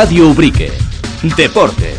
Radio Ubrique. Deportes.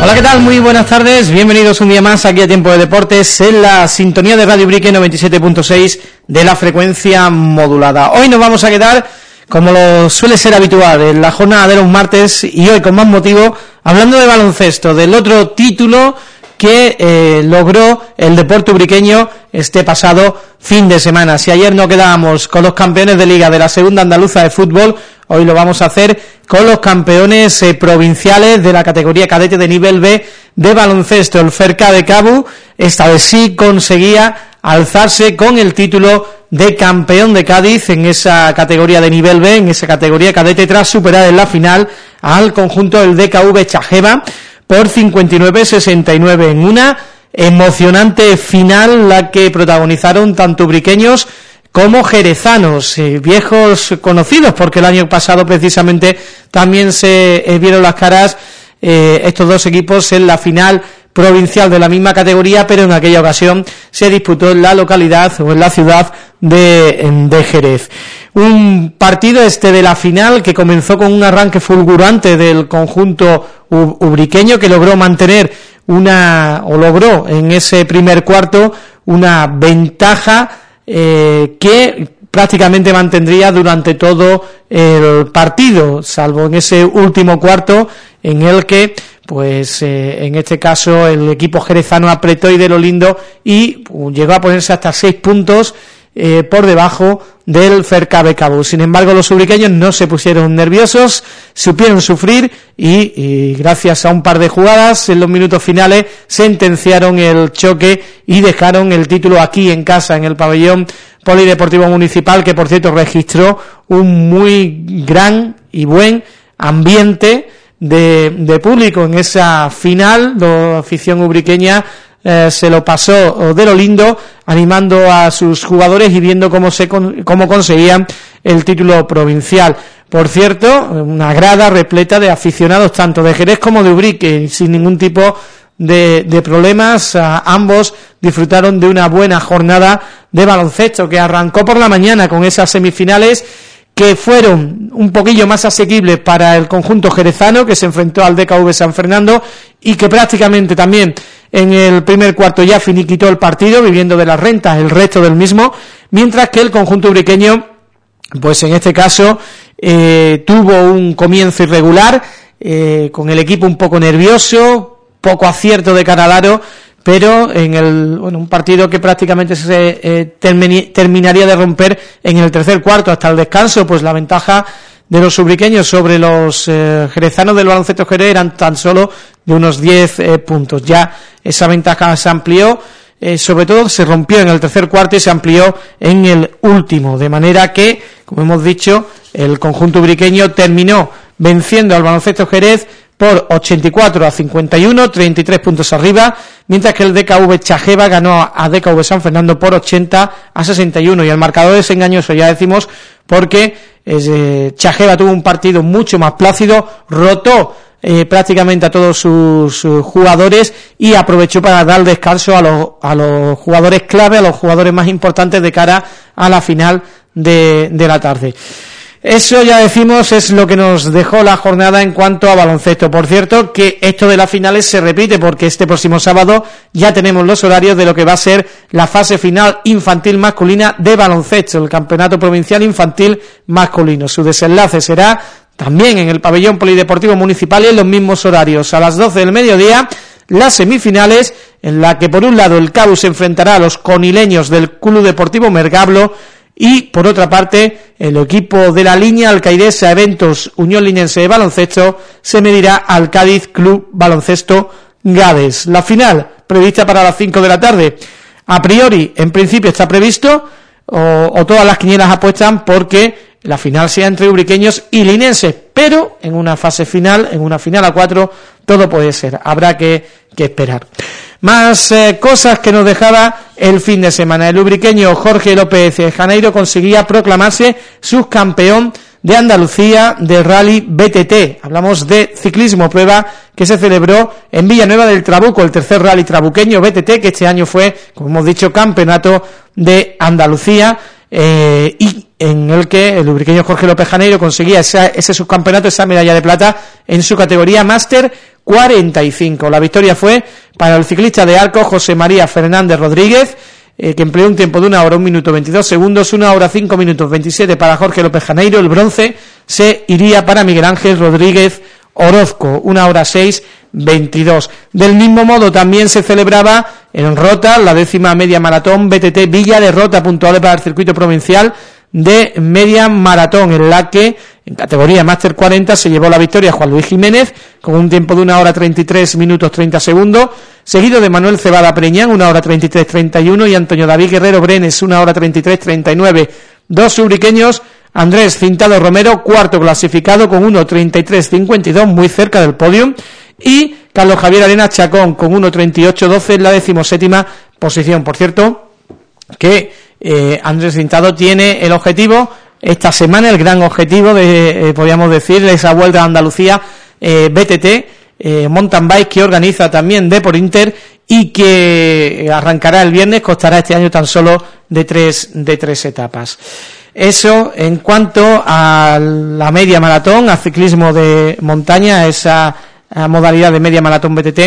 Hola, ¿qué tal? Muy buenas tardes. Bienvenidos un día más aquí a Tiempo de Deportes en la sintonía de Radio Ubrique 97.6 de la frecuencia modulada. Hoy nos vamos a quedar, como lo suele ser habitual, en la jornada de los martes y hoy con más motivo, hablando de baloncesto, del otro título que eh, logró el deporte ubriqueño este pasado fin de semana. Si ayer no quedábamos con los campeones de liga de la segunda andaluza de fútbol, hoy lo vamos a hacer con los campeones eh, provinciales de la categoría cadete de nivel B de baloncesto. El Ferca de Cabo esta vez sí conseguía alzarse con el título de campeón de Cádiz en esa categoría de nivel B, en esa categoría cadete, tras superar en la final al conjunto del DKV Chajeva por 59-69 en una emocionante final la que protagonizaron tanto briqueños como jerezanos, eh, viejos conocidos, porque el año pasado precisamente también se eh, vieron las caras eh, estos dos equipos en la final provincial de la misma categoría, pero en aquella ocasión se disputó en la localidad o en la ciudad de, de Jerez. Un partido este de la final que comenzó con un arranque fulgurante del conjunto ubriqueño que logró mantener una, o logró en ese primer cuarto una ventaja eh, que prácticamente mantendría durante todo el partido, salvo en ese último cuarto en el que, pues eh, en este caso, el equipo jerezano apretó y de lo lindo y uh, llegó a ponerse hasta seis puntos eh, por debajo del Fercabe Cabo. Sin embargo, los ubriqueños no se pusieron nerviosos, supieron sufrir y, gracias a un par de jugadas en los minutos finales sentenciaron el choque y dejaron el título aquí en casa, en el pabellón Polideportivo Municipal, que por cierto registró un muy gran y buen ambiente de, de público en esa final, la afición ubriqueña eh, se lo pasó de lo lindo, animando a sus jugadores y viendo cómo, se cómo conseguían el título provincial. Por cierto, una grada repleta de aficionados tanto de Jerez como de Ubrique, sin ningún tipo de, de problemas, ambos disfrutaron de una buena jornada de baloncesto que arrancó por la mañana con esas semifinales que fueron un poquillo más asequibles para el conjunto jerezano que se enfrentó al DKV San Fernando y que prácticamente también en el primer cuarto ya finiquitó el partido viviendo de las rentas el resto del mismo, mientras que el conjunto ubriqueño pues en este caso eh, tuvo un comienzo irregular eh, con el equipo un poco nervioso, poco acierto de cara al pero en el, bueno, un partido que prácticamente se eh, terminaría de romper en el tercer cuarto hasta el descanso, pues la ventaja de los ubriqueños sobre los eh, jerezanos del baloncesto jerez eran tan solo de unos 10 eh, puntos. Ya esa ventaja se amplió, sobre todo se rompió en el tercer cuarto y se amplió en el último, de manera que, como hemos dicho, el conjunto ubriqueño terminó venciendo al baloncesto jerez por 84 a 51, 33 puntos arriba, mientras que el DKV Chajeva ganó a DKV San Fernando por 80 a 61 y el marcador es engañoso, ya decimos, porque eh, tuvo un partido mucho más plácido, rotó eh, prácticamente a todos sus, jugadores y aprovechó para dar descanso a los, a los jugadores clave, a los jugadores más importantes de cara a la final de, de la tarde. Eso ya decimos es lo que nos dejó la jornada en cuanto a baloncesto. Por cierto, que esto de las finales se repite porque este próximo sábado ya tenemos los horarios de lo que va a ser la fase final infantil masculina de baloncesto, el Campeonato Provincial Infantil Masculino. Su desenlace será también en el pabellón polideportivo municipal y en los mismos horarios. A las 12 del mediodía, las semifinales, en la que por un lado el CAU se enfrentará a los conileños del Club Deportivo Mergablo y por otra parte el equipo de la línea alcaidesa Eventos Unión Linense de Baloncesto se medirá al Cádiz Club Baloncesto Gades. La final prevista para las 5 de la tarde a priori en principio está previsto o, todas las quinielas apuestan porque la final sea entre ubriqueños y linenses, pero en una fase final, en una final a cuatro, todo puede ser, habrá que, que esperar. Más eh, cosas que nos dejaba el fin de semana. El lubriqueño Jorge López Janeiro conseguía proclamarse subcampeón de Andalucía del Rally BTT. Hablamos de ciclismo, prueba que se celebró en Villanueva del Trabuco, el tercer rally trabuqueño BTT, que este año fue, como hemos dicho, campeonato de Andalucía, eh, y el que el lubriqueño Jorge López Janeiro conseguía ese subcampeonato, esa medalla de plata en su categoría Máster 45. La victoria fue para el ciclista de arco José María Fernández Rodríguez, eh, que empleó un tiempo de una hora, un minuto 22 segundos, una hora cinco minutos 27 para Jorge López Janeiro, el bronce se iría para Miguel Ángel Rodríguez Orozco, una hora seis 22. Del mismo modo también se celebraba en Rota la décima media maratón BTT Villa de Rota puntual para el circuito provincial de media maratón en la que en categoría Máster 40 se llevó la victoria Juan Luis Jiménez con un tiempo de una hora 33 minutos 30 segundos, seguido de Manuel Cebada Preñán, una hora 33 31 y Antonio David Guerrero Brenes, una hora 33 39. Dos subriqueños, Andrés Cintado Romero, cuarto clasificado con 1.33 52, muy cerca del podio, y Carlos Javier Arena Chacón con 1.38 en la decimoséptima posición. Por cierto, que eh, Andrés Cintado tiene el objetivo esta semana el gran objetivo de, eh, podríamos decir, esa vuelta a Andalucía eh, BTT, eh, mountain bike que organiza también Depor Inter y que arrancará el viernes, costará este año tan solo de tres, de tres etapas. Eso en cuanto a la media maratón, a ciclismo de montaña, esa modalidad de media maratón BTT.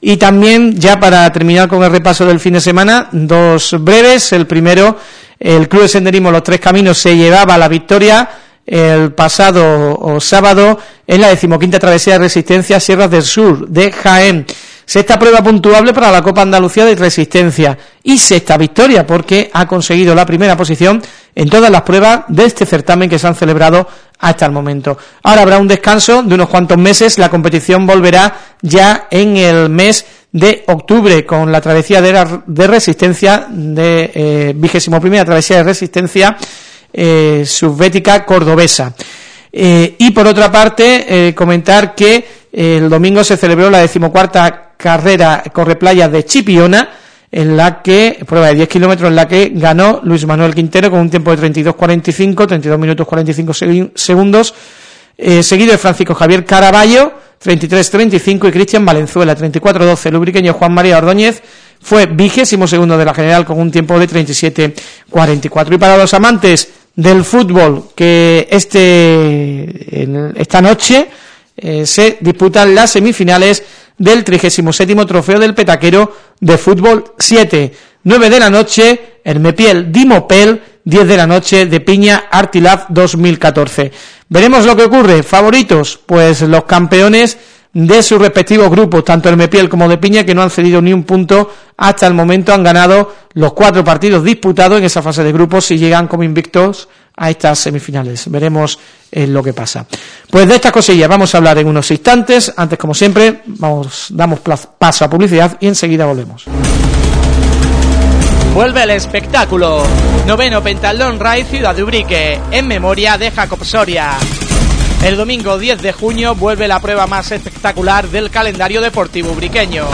Y también, ya para terminar con el repaso del fin de semana, dos breves. El primero el Club de Senderismo Los Tres Caminos se llevaba la victoria el pasado sábado en la decimoquinta travesía de resistencia Sierras del Sur de Jaén. Sexta prueba puntuable para la Copa Andalucía de Resistencia y sexta victoria porque ha conseguido la primera posición en todas las pruebas de este certamen que se han celebrado hasta el momento. Ahora habrá un descanso de unos cuantos meses, la competición volverá ya en el mes de octubre con la travesía de, resistencia de eh, vigésimo primera travesía de resistencia eh, subbética cordobesa. Eh, y por otra parte, eh, comentar que el domingo se celebró la decimocuarta carrera Correplaya de Chipiona, en la que, prueba de 10 kilómetros, en la que ganó Luis Manuel Quintero con un tiempo de 32.45, 32 minutos 45 segundos, seguido de Francisco Javier Caraballo, 33-35 y Cristian Valenzuela, 34-12. El lubriqueño Juan María Ordóñez fue vigésimo segundo de la general con un tiempo de 37-44. Y para los amantes del fútbol, que este esta noche eh, se disputan las semifinales del 37 Trofeo del Petaquero de Fútbol 7. 9 de la noche, Hermepiel Dimopel, 10 de la noche de Piña Artilab 2014. Veremos lo que ocurre. Favoritos, pues los campeones de sus respectivos grupos, tanto el Mepiel como de Piña, que no han cedido ni un punto hasta el momento, han ganado los cuatro partidos disputados en esa fase de grupos y llegan como invictos a estas semifinales. Veremos eh, lo que pasa. Pues de estas cosillas vamos a hablar en unos instantes. Antes, como siempre, vamos damos paso a publicidad y enseguida volvemos. Vuelve el espectáculo. Noveno Pentalón Ray Ciudad de Ubrique, en memoria de Jacob Soria. El domingo 10 de junio vuelve la prueba más espectacular del calendario deportivo ubriqueño.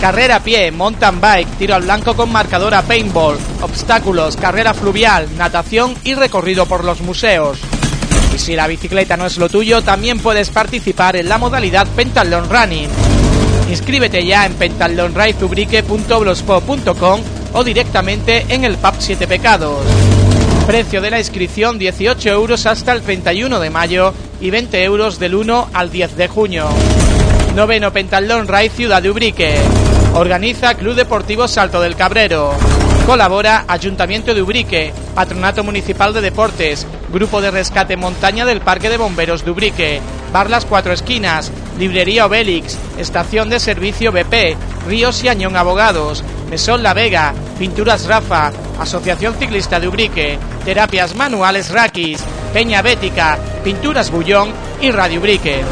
Carrera a pie, mountain bike, tiro al blanco con marcadora paintball, obstáculos, carrera fluvial, natación y recorrido por los museos. Y si la bicicleta no es lo tuyo, también puedes participar en la modalidad Pentalón Running. Inscríbete ya en pentalonraizubrique.blogspot.com o directamente en el PAP 7 Pecados. Precio de la inscripción 18 euros hasta el 31 de mayo y 20 euros del 1 al 10 de junio. Noveno Pentalón Ray Ciudad de Ubrique. Organiza Club Deportivo Salto del Cabrero. Colabora Ayuntamiento de Ubrique, Patronato Municipal de Deportes, Grupo de Rescate Montaña del Parque de Bomberos de Ubrique, Bar Las Cuatro Esquinas, Librería Obélix, Estación de Servicio BP, Ríos y Añón Abogados, Mesón La Vega, Pinturas Rafa, Asociación Ciclista de Ubrique, Terapias Manuales Raquis, Peña Bética, Pinturas Bullón y Radio Ubrique.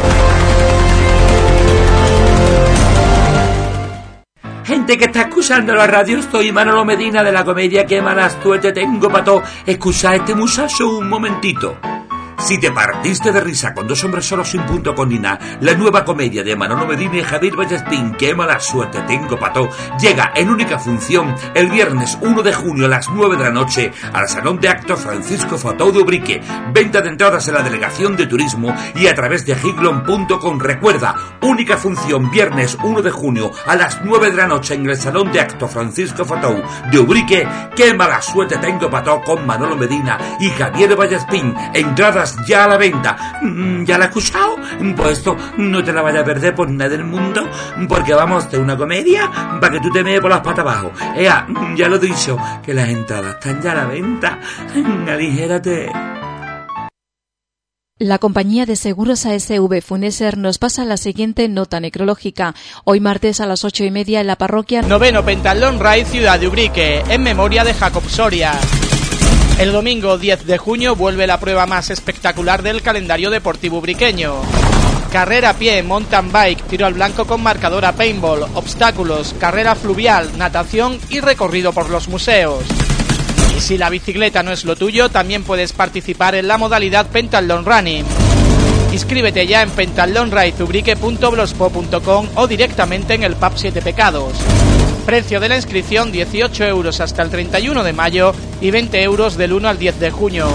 Gente que está escuchando la radio, estoy Manolo Medina de la comedia que malas tú te tengo para todo. Escucha este muchacho un momentito. Si te partiste de risa con dos hombres solos sin punto con Nina, la nueva comedia de Manolo Medina y Javier Vallespín, Qué mala suerte tengo pato, llega en única función el viernes 1 de junio a las 9 de la noche al Salón de Actos Francisco Fatou de Ubrique. Venta de entradas en la Delegación de Turismo y a través de giglon.com. Recuerda, única función viernes 1 de junio a las 9 de la noche en el Salón de Actos Francisco Fatou de Ubrique. Qué mala suerte tengo pato con Manolo Medina y Javier Vallespín. Entradas ya a la venta. Mm, ¿Ya la has escuchado? Pues esto no te la vayas a perder por nada del mundo, porque vamos de una comedia para que tú te mees por las patas abajo. Ea, ya lo he dicho, que las entradas están ya a la venta. Aligérate. La compañía de seguros ASV Funeser nos pasa la siguiente nota necrológica. Hoy martes a las ocho y media en la parroquia Noveno Pentalón Ray Ciudad de Ubrique, en memoria de Jacob Soria. El domingo 10 de junio vuelve la prueba más espectacular del calendario deportivo ubriqueño. Carrera a pie, mountain bike, tiro al blanco con marcadora paintball, obstáculos, carrera fluvial, natación y recorrido por los museos. Y si la bicicleta no es lo tuyo, también puedes participar en la modalidad Pentathlon Running. Inscríbete ya en pentathlonraizubrique.blogspot.com o directamente en el pub 7 Pecados. Precio de la inscripción 18 euros hasta el 31 de mayo y 20 euros del 1 al 10 de junio.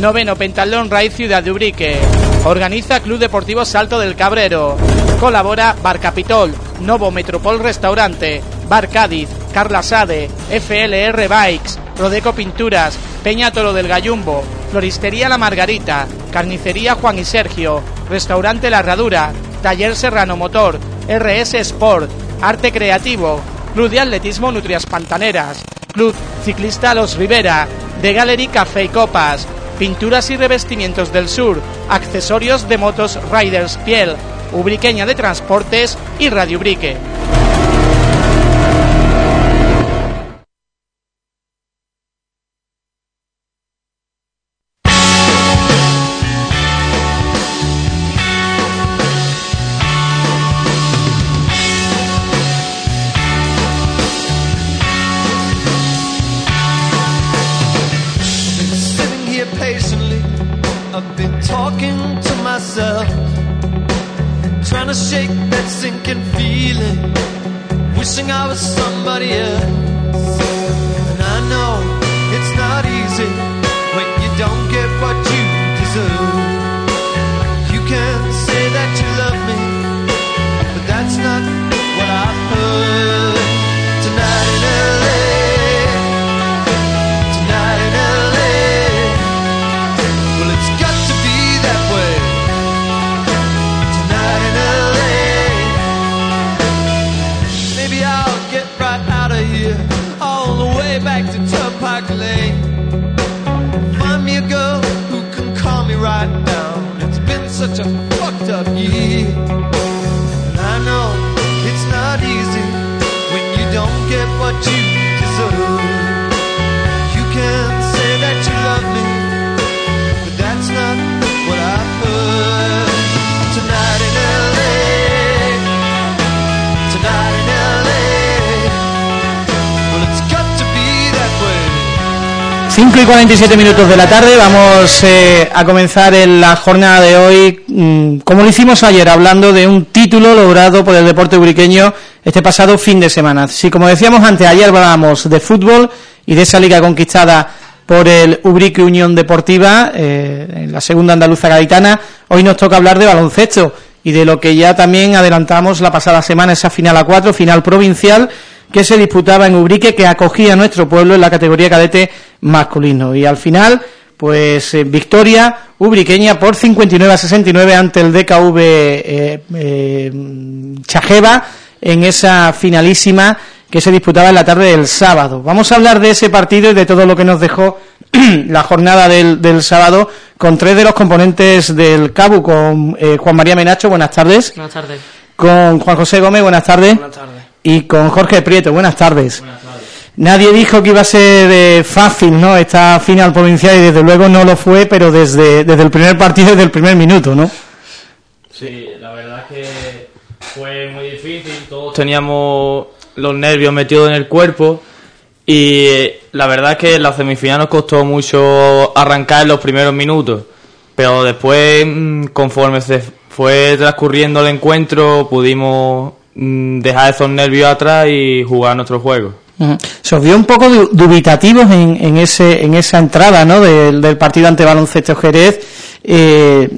Noveno Pentalón Ride Ciudad de Ubrique. Organiza Club Deportivo Salto del Cabrero. Colabora Bar Capitol, Novo Metropol Restaurante, Bar Cádiz, Carla Sade, FLR Bikes, Rodeco Pinturas, Peña Toro del Gallumbo, Floristería La Margarita, Carnicería Juan y Sergio, Restaurante La Herradura, Taller Serrano Motor, RS Sport, Arte Creativo, Club de Atletismo Nutrias Pantaneras, Club Ciclista Los Rivera, The Gallery Café y Copas, Pinturas y Revestimientos del Sur, Accesorios de Motos Riders Piel, Ubriqueña de Transportes y Radio Ubrique. Y 47 minutos de la tarde, vamos eh, a comenzar en la jornada de hoy, mm, como lo hicimos ayer, hablando de un título logrado por el deporte uriqueño este pasado fin de semana. Si como decíamos antes, ayer hablábamos de fútbol y de esa liga conquistada por el Ubrique Unión Deportiva, eh, en la segunda andaluza gaditana, hoy nos toca hablar de baloncesto y de lo que ya también adelantamos la pasada semana, esa final a cuatro, final provincial, que se disputaba en Ubrique, que acogía a nuestro pueblo en la categoría cadete masculino. Y al final, pues eh, victoria ubriqueña por 59 a 69 ante el DKV eh, eh, Chajeva en esa finalísima que se disputaba en la tarde del sábado. Vamos a hablar de ese partido y de todo lo que nos dejó la jornada del, del sábado con tres de los componentes del CABU, con eh, Juan María Menacho, buenas tardes. Buenas tardes. Con Juan José Gómez, buenas tardes. Buenas tardes. Y con Jorge Prieto, buenas tardes. Nadie dijo que iba a ser eh, fácil, ¿no? Esta final provincial y desde luego no lo fue, pero desde, desde el primer partido, desde el primer minuto, ¿no? Sí, la verdad es que fue muy difícil. Todos teníamos los nervios metidos en el cuerpo. Y eh, la verdad es que la semifinal nos costó mucho arrancar en los primeros minutos. Pero después, mm, conforme se fue transcurriendo el encuentro, pudimos mm, dejar esos nervios atrás y jugar nuestro juego. Se os vio un poco du- dubitativos en, en ese en esa entrada ¿no? del, del partido ante Baloncesto Jerez. Eh,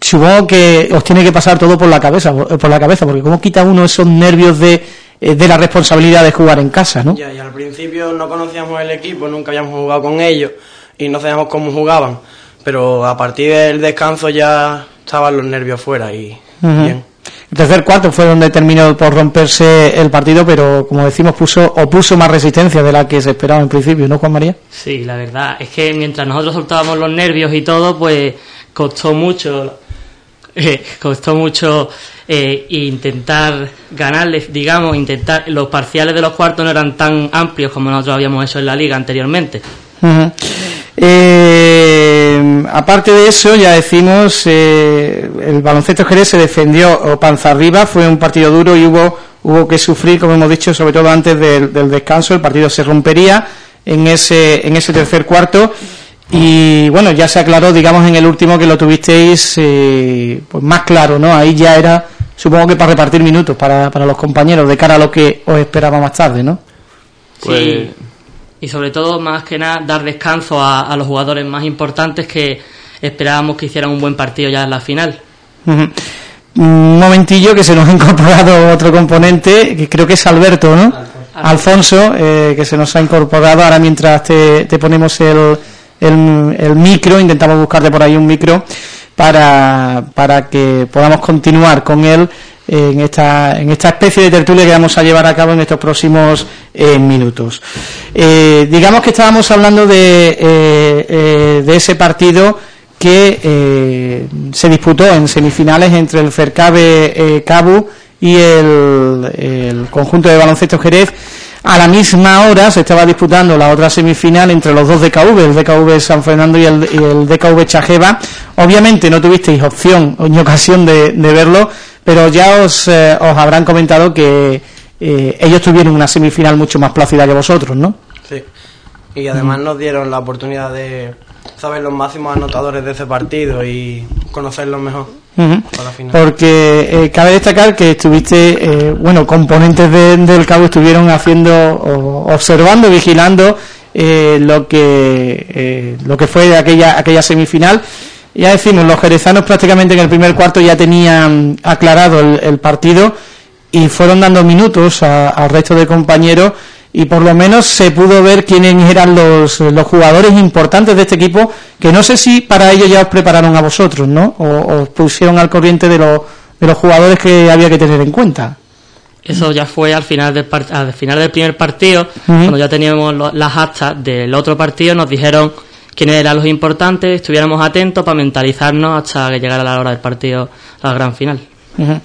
supongo que os tiene que pasar todo por la cabeza, por por la cabeza, porque cómo quita uno esos nervios de, eh, de la responsabilidad de jugar en casa, ¿no? Ya, y al principio no conocíamos el equipo, nunca habíamos jugado con ellos y no sabíamos cómo jugaban. Pero a partir del descanso ya estaban los nervios fuera y bien. El tercer cuarto fue donde terminó por romperse el partido, pero como decimos, puso o puso más resistencia de la que se esperaba en principio, ¿no, Juan María? Sí, la verdad es que mientras nosotros soltábamos los nervios y todo, pues costó mucho, eh, costó mucho eh, intentar ganarles, digamos, intentar. Los parciales de los cuartos no eran tan amplios como nosotros habíamos hecho en la liga anteriormente. Eh, aparte de eso, ya decimos, eh, el baloncesto Jerez se defendió o panza arriba, fue un partido duro y hubo, hubo que sufrir, como hemos dicho, sobre todo antes del, del descanso, el partido se rompería en ese, en ese tercer cuarto y bueno, ya se aclaró, digamos, en el último que lo tuvisteis eh, pues más claro, ¿no? Ahí ya era, supongo que para repartir minutos para, para los compañeros de cara a lo que os esperaba más tarde, ¿no? Pues- Sí. Y sobre todo, más que nada, dar descanso a, a los jugadores más importantes que esperábamos que hicieran un buen partido ya en la final. Un momentillo que se nos ha incorporado otro componente, que creo que es Alberto, ¿no? Alfonso, eh, que se nos ha incorporado ahora mientras te, te ponemos el, el, el micro, intentamos buscarte por ahí un micro para, para que podamos continuar con él en esta, en esta especie de tertulia que vamos a llevar a cabo en estos próximos eh, minutos. Eh, digamos que estábamos hablando de, eh, de ese partido que se disputó en semifinales entre el Fercabe Cabu y el, el conjunto de baloncesto Jerez. A la misma hora se estaba disputando la otra semifinal entre los dos DKV, el DKV San Fernando y el, y el DKV Chajeva. Obviamente no tuvisteis opción ni ocasión de, de verlo, pero ya os, eh, os habrán comentado que eh, ellos tuvieron una semifinal mucho más plácida que vosotros, ¿no? Sí. Y además nos dieron la oportunidad de saber los máximos anotadores de ese partido y conocerlos mejor Ujú. para la final. Porque eh, cabe destacar que estuviste, eh, bueno, componentes de- del cabo estuvieron haciendo, o, observando, vigilando eh, lo que eh, lo que fue aquella aquella semifinal. Ya decimos, los jerezanos prácticamente en el primer cuarto ya tenían aclarado el, el partido y fueron dando minutos al resto de compañeros y por lo menos se pudo ver quiénes eran los, los jugadores importantes de este equipo, que no sé si para ello ya os prepararon a vosotros, ¿no? O os pusieron al corriente de, los de los jugadores que había que tener en cuenta. Eso ya fue al final del, al final del primer partido, cuando ya teníamos las actas del otro partido, nos dijeron quiénes eran los importantes, estuviéramos atentos para mentalizarnos hasta que llegara la hora del partido, la gran final. Ujú.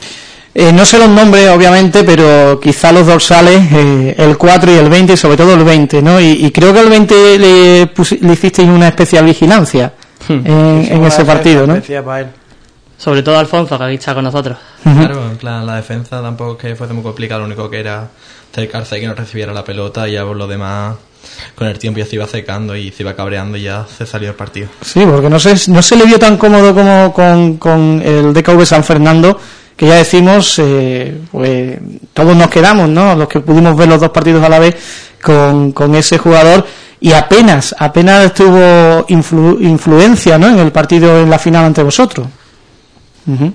Eh, no sé los nombres, obviamente, pero quizá los dorsales, eh, el 4 y el 20, y sobre todo el 20, ¿no? Y, y creo que el 20 le, le hicisteis una especial vigilancia en, en la ese partido, ¿no? especial para él. Sobre todo Alfonso, que aquí está con nosotros. Claro, en plan, la defensa tampoco es que fuese muy complicado, lo único que era acercarse y que no recibiera la pelota y ya por lo demás, con el tiempo ya se iba secando y se iba cabreando y ya se salió el partido. Sí, porque no se, no se le vio tan cómodo como con, con el DKV San Fernando, que ya decimos, eh, pues todos nos quedamos, ¿no? Los que pudimos ver los dos partidos a la vez con, con ese jugador y apenas, apenas tuvo influ- influencia, ¿no? En el partido en la final ante vosotros. Ujú.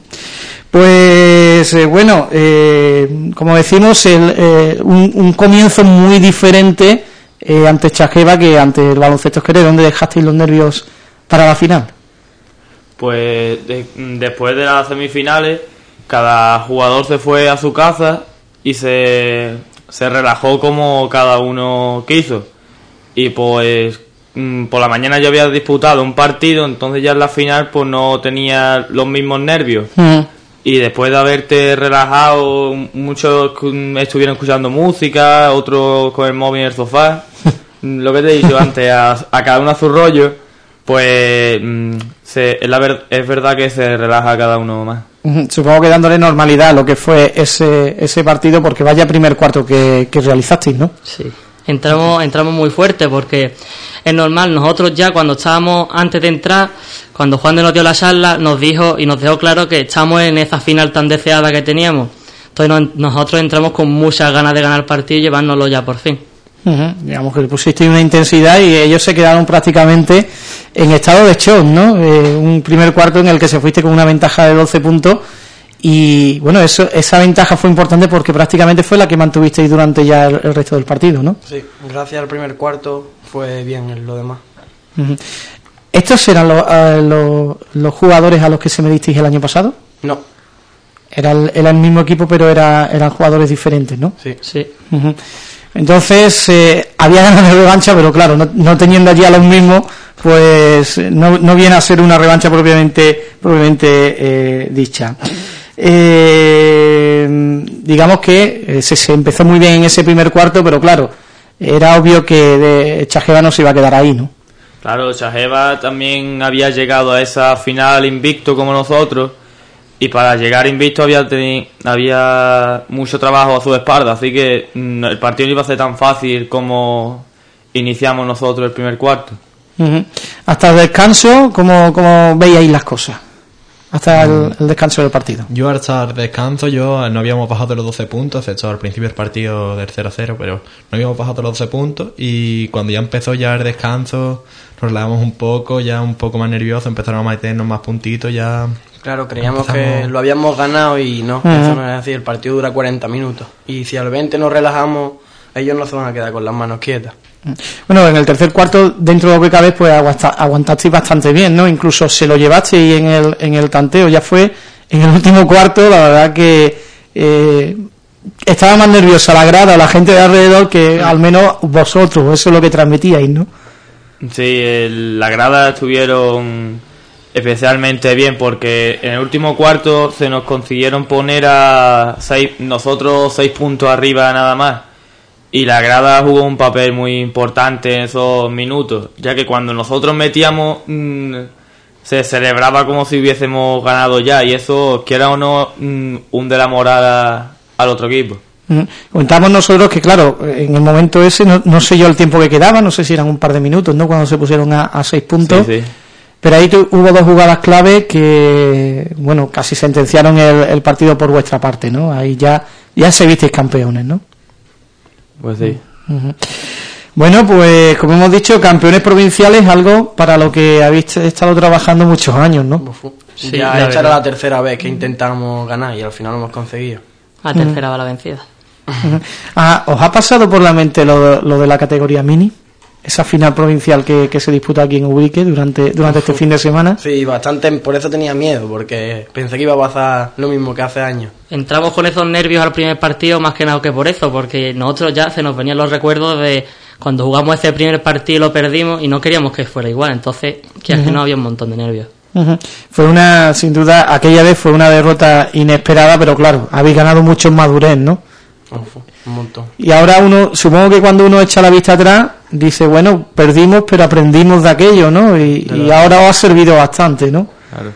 Pues eh, bueno, eh, como decimos, el, eh, un, un comienzo muy diferente eh, ante Chajeva que ante el baloncesto Jerez, donde dejasteis los nervios para la final. Pues de- después de las semifinales, cada jugador se fue a su casa y se, se relajó como cada uno quiso. Y pues mm, por la mañana yo había disputado un partido, entonces ya en la final pues no tenía los mismos nervios. Y después de haberte relajado, muchos estuvieron escuchando música, otros con el móvil en el sofá. Lo que te he dicho antes, a, a cada uno a su rollo, pues mm, se, es, la ver- es verdad que se relaja cada uno más. Supongo que dándole normalidad a lo que fue ese, ese partido, porque vaya primer cuarto que, que realizasteis, ¿no? Sí. Entramos, entramos muy fuerte porque es normal, nosotros ya cuando estábamos antes de entrar, cuando Juan de nos dio la charla, nos dijo y nos dejó claro que estamos en esa final tan deseada que teníamos. Entonces no- nosotros entramos con muchas ganas de ganar el partido y llevárnoslo ya por fin. Ujú, Digamos que le pusiste una intensidad y ellos se quedaron prácticamente en estado de shock, ¿no? Eh, un primer cuarto en el que se fuiste con una ventaja de 12 puntos y, bueno, eso esa ventaja fue importante porque prácticamente fue la que mantuvisteis durante ya el, el resto del partido, ¿no? Sí, gracias al primer cuarto fue bien en lo demás. ¿Estos eran los, los, los jugadores a los que se medisteis el año pasado? No, Era el, era el mismo equipo, pero era, eran jugadores diferentes, ¿no? sí. Sí. Entonces, eh, había ganas de revancha, pero claro, no, no teniendo allí a los mismos, pues no, no viene a ser una revancha propiamente, propiamente eh, dicha. Eh, digamos que eh, se, se empezó muy bien en ese primer cuarto, pero claro, era obvio que de Chajeva no se iba a quedar ahí, ¿no? Claro, Chajeva también había llegado a esa final invicto como nosotros y para llegar invicto había teni- había mucho trabajo a su espalda, así que mm, el partido no iba a ser tan fácil como iniciamos nosotros el primer cuarto. Hasta el descanso, ¿cómo, cómo veíais las cosas? Hasta el, el descanso del partido. Yo al estar descanso, yo no habíamos bajado de los 12 puntos, excepto al principio del partido del 0-0, pero no habíamos bajado de los 12 puntos y cuando ya empezó ya el descanso, nos relajamos un poco, ya un poco más nerviosos, empezaron a meternos más puntitos, ya... Claro, creíamos que lo habíamos ganado y no, eso no es así, el partido dura 40 minutos. Y si al 20 nos relajamos, ellos no se van a quedar con las manos quietas. Bueno, en el tercer cuarto, dentro de lo que cabe, pues aguanta- aguantasteis bastante bien, ¿no? Incluso se lo llevasteis en el, en el tanteo. Ya fue en el último cuarto, la verdad que eh, estaba más nerviosa la grada la gente de alrededor que al menos vosotros. Eso es lo que transmitíais, ¿no? Sí, el- la grada estuvieron especialmente bien porque en el último cuarto se nos consiguieron poner a seis, nosotros seis puntos arriba nada más y la grada jugó un papel muy importante en esos minutos ya que cuando nosotros metíamos mm, se celebraba como si hubiésemos ganado ya y eso quiera o no mm, hunde la moral a- al otro equipo. Comentamos nosotros que, claro, en el momento ese, no, no sé yo el tiempo que quedaba, no sé si eran un par de minutos, ¿no? Cuando se pusieron a, a seis puntos. Sí, sí. Pero ahí tu- hubo dos jugadas clave que, bueno, casi sentenciaron el, el partido por vuestra parte, ¿no? Ahí ya, ya se visteis campeones, ¿no? Pues sí. Bueno, pues como hemos dicho, campeones provinciales, algo para lo que habéis estado trabajando muchos años, ¿no? Sí, ya la esta era la tercera vez que intentamos ganar y al final lo hemos conseguido. La tercera va la vencida. Ah, ¿Os ha pasado por la mente lo, de- lo de la categoría mini? Esa final provincial que, que se disputa aquí en Ubrique durante, durante este fin de semana. Sí, bastante, por eso tenía miedo, porque pensé que iba a pasar lo mismo que hace años. Entramos con esos nervios al primer partido más que nada que por eso, porque nosotros ya se nos venían los recuerdos de cuando jugamos ese primer partido y lo perdimos y no queríamos que fuera igual, entonces que es que no había un montón de nervios. Fue una, sin duda, aquella vez fue una derrota inesperada, pero claro, habéis ganado mucho en madurez, ¿no? Uf, un montón. Y ahora uno, supongo que cuando uno echa la vista atrás, dice, bueno, perdimos, pero aprendimos de aquello, ¿no? Y, y ahora os ha servido bastante, ¿no? Claro.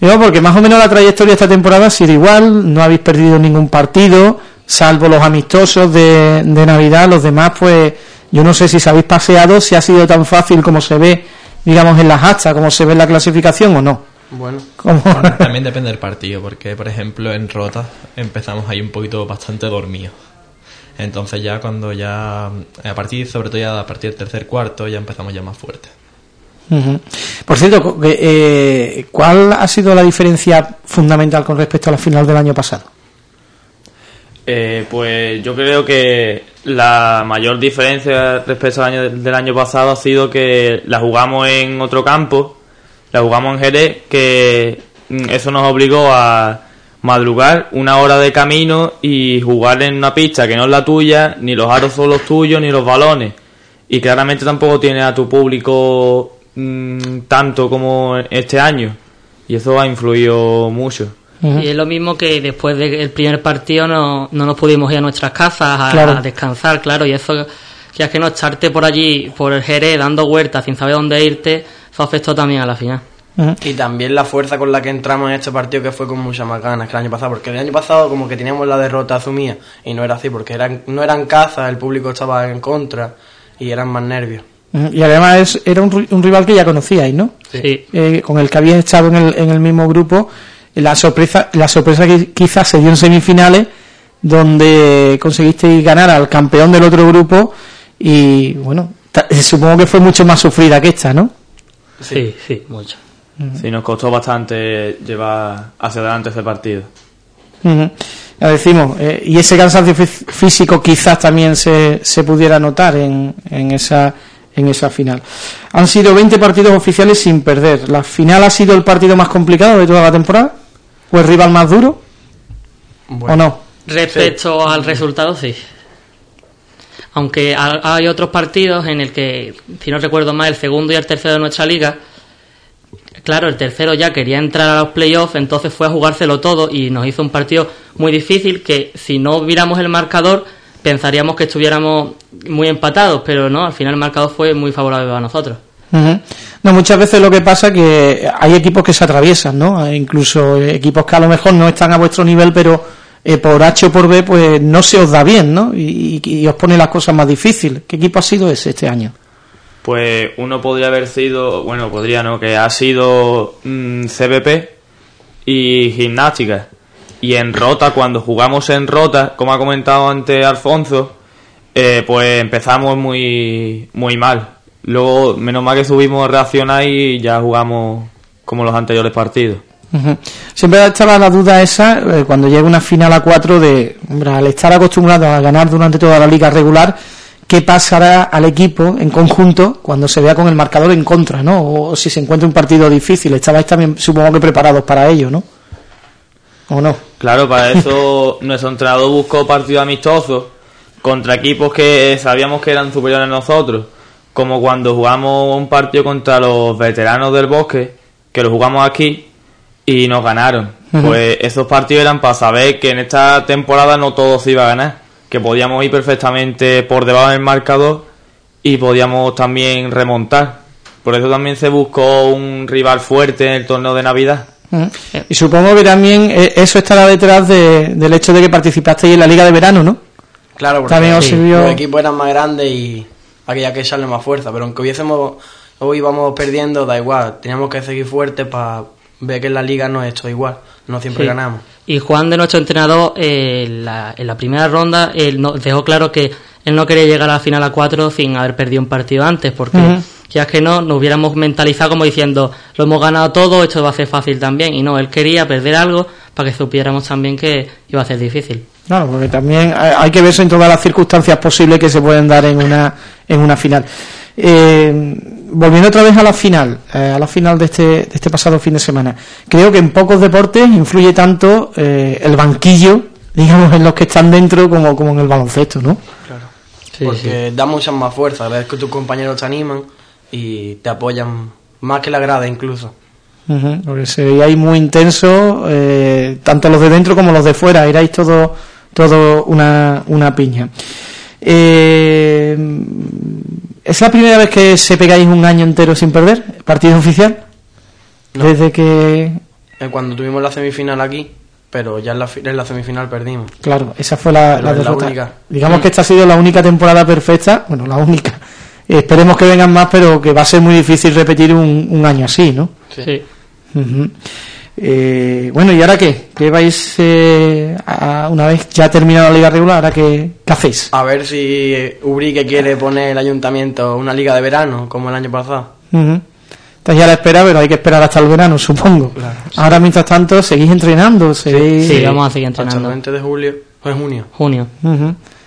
Digo, porque más o menos la trayectoria de esta temporada ha sido igual, no habéis perdido ningún partido, salvo los amistosos de, de Navidad, los demás, pues, yo no sé si se habéis paseado, si ha sido tan fácil como se ve, digamos, en las actas, como se ve en la clasificación o no. Bueno, También depende del partido, porque por ejemplo en Rota empezamos ahí un poquito bastante dormidos. Entonces ya cuando ya, a partir, sobre todo ya a partir del tercer cuarto, ya empezamos ya más fuerte. Ujú. Por cierto, eh, ¿cuál ha sido la diferencia fundamental con respecto a la final del año pasado? Eh, pues yo creo que la mayor diferencia respecto al año del año pasado ha sido que la jugamos en otro campo, la jugamos en Jerez, que mm, eso nos obligó a madrugar una hora de camino y jugar en una pista que no es la tuya, ni los aros son los tuyos, ni los balones. Y claramente tampoco tiene a tu público mm, tanto como este año. Y eso ha influido mucho. Y es lo mismo que después del primer partido no, no nos pudimos ir a nuestras casas a, Claro. a descansar, claro, y eso, que es que no echarte por allí, por el Jerez, dando vueltas sin saber dónde irte, eso afectó también a la final. Y también la fuerza con la que entramos en este partido que fue con muchas más ganas que el año pasado, porque el año pasado como que teníamos la derrota asumida y no era así, porque eran, no eran cazas, el público estaba en contra y eran más nervios. Y además es- era un, ri- un rival que ya conocíais, ¿no? Sí. Eh, con el que habíais estado en el, en el mismo grupo. La sorpresa, la sorpresa que quizás se dio en semifinales, donde conseguisteis ganar al campeón del otro grupo y, bueno, supongo que fue mucho más sufrida que esta, ¿no? Sí, sí, mucho. Sí, nos costó bastante llevar hacia adelante ese partido. Ya decimos, eh, y ese cansancio fí- físico quizás también se, se pudiera notar en, en esa en esa final. Han sido 20 partidos oficiales sin perder. ¿La final ha sido el partido más complicado de toda la temporada? ¿O el rival más duro? ¿O no? Respecto al resultado, sí. Aunque ha- hay otros partidos en el que, si no recuerdo mal, el segundo y el tercero de nuestra liga, claro, el tercero ya quería entrar a los playoffs, entonces fue a jugárselo todo y nos hizo un partido muy difícil que si no viéramos el marcador pensaríamos que estuviéramos muy empatados, pero no, al final el marcador fue muy favorable a nosotros. No, muchas veces lo que pasa que hay equipos que se atraviesan, ¿no? Incluso eh, equipos que a lo mejor no están a vuestro nivel, pero eh, por H o por B, pues no se os da bien, ¿no? Y os pone las cosas más difíciles. ¿Qué equipo ha sido ese este año? Pues uno podría haber sido, bueno, podría no, que ha sido mm, CBP y gimnástica. Y en Rota, cuando jugamos en Rota, como ha comentado antes Alfonso, eh, pues empezamos muy, muy mal. Luego, menos mal que subimos reaccionar y ya jugamos como los anteriores partidos. Siempre estaba la duda esa eh, cuando llega una final a cuatro de, hombre, al estar acostumbrado a ganar durante toda la liga regular, ¿qué pasará al equipo en conjunto cuando se vea con el marcador en contra, ¿no? O, si se encuentra un partido difícil. Estabais también, supongo que preparados para ello, ¿no? ¿O no? Claro, para eso nuestro entrenador buscó partidos amistosos contra equipos que sabíamos que eran superiores a nosotros, como cuando jugamos un partido contra los veteranos del bosque, que lo jugamos aquí y nos ganaron. Pues esos partidos eran para saber que en esta temporada no todo se iba a ganar, que podíamos ir perfectamente por debajo del marcador y podíamos también remontar. Por eso también se buscó un rival fuerte en el torneo de Navidad. Ujú. Y supongo que también eh, eso estará detrás de- del hecho de que participasteis en la liga de verano, ¿no? Claro, porque También os sí, sirvió- los equipos eran más grandes y había que echarle más fuerza, pero aunque hubiésemos o íbamos perdiendo, da igual, teníamos que seguir fuertes para ver que en la liga no es esto igual, no siempre Sí. ganamos. Y Juan, de nuestro entrenador, eh, en, la, en la primera ronda, él nos dejó claro que él no quería llegar a la final a 4 sin haber perdido un partido antes, porque Ujú. ya es que no, nos hubiéramos mentalizado como diciendo, lo hemos ganado todo, esto va a ser fácil también. Y no, él quería perder algo para que supiéramos también que iba a ser difícil. Claro, porque también hay hay que verse en todas las circunstancias posibles que se pueden dar en una, en una final. Eh, volviendo otra vez a la final, eh, a la final de este, de este pasado fin de semana, creo que en pocos deportes influye tanto eh, el banquillo, digamos, en los que están dentro como, como en el baloncesto, ¿no? porque da mucha más fuerza, ves que tus compañeros te animan y te apoyan más que la grada incluso. Porque se veía ahí muy intenso, eh, tanto los de dentro como los de fuera, erais todo, todo una, una piña. Eh, ¿Es la primera vez que se pegáis un año entero sin perder? ¿Partido oficial? Desde que, Eh, Cuando tuvimos la semifinal aquí, pero ya en la, en la semifinal perdimos. claro, esa fue la, la la única. Digamos que esta ha sido la única temporada perfecta, bueno, la única. Esperemos que vengan más, pero que va a ser muy difícil repetir un, un año así, ¿no? Sí. Eh, bueno, ¿y ahora qué? ¿Qué vais eh, a- una vez ya terminado la liga regular? ¿Ahora qué, qué hacéis? A ver si Ubrique quiere poner el ayuntamiento una liga de verano, como el año pasado. Ujú. Estáis ya a la espera, pero hay que esperar hasta el verano, supongo. Ahora, mientras tanto, seguís entrenando. seguís- Sí, vamos a seguir entrenando. El 20 de julio, o en junio. Junio.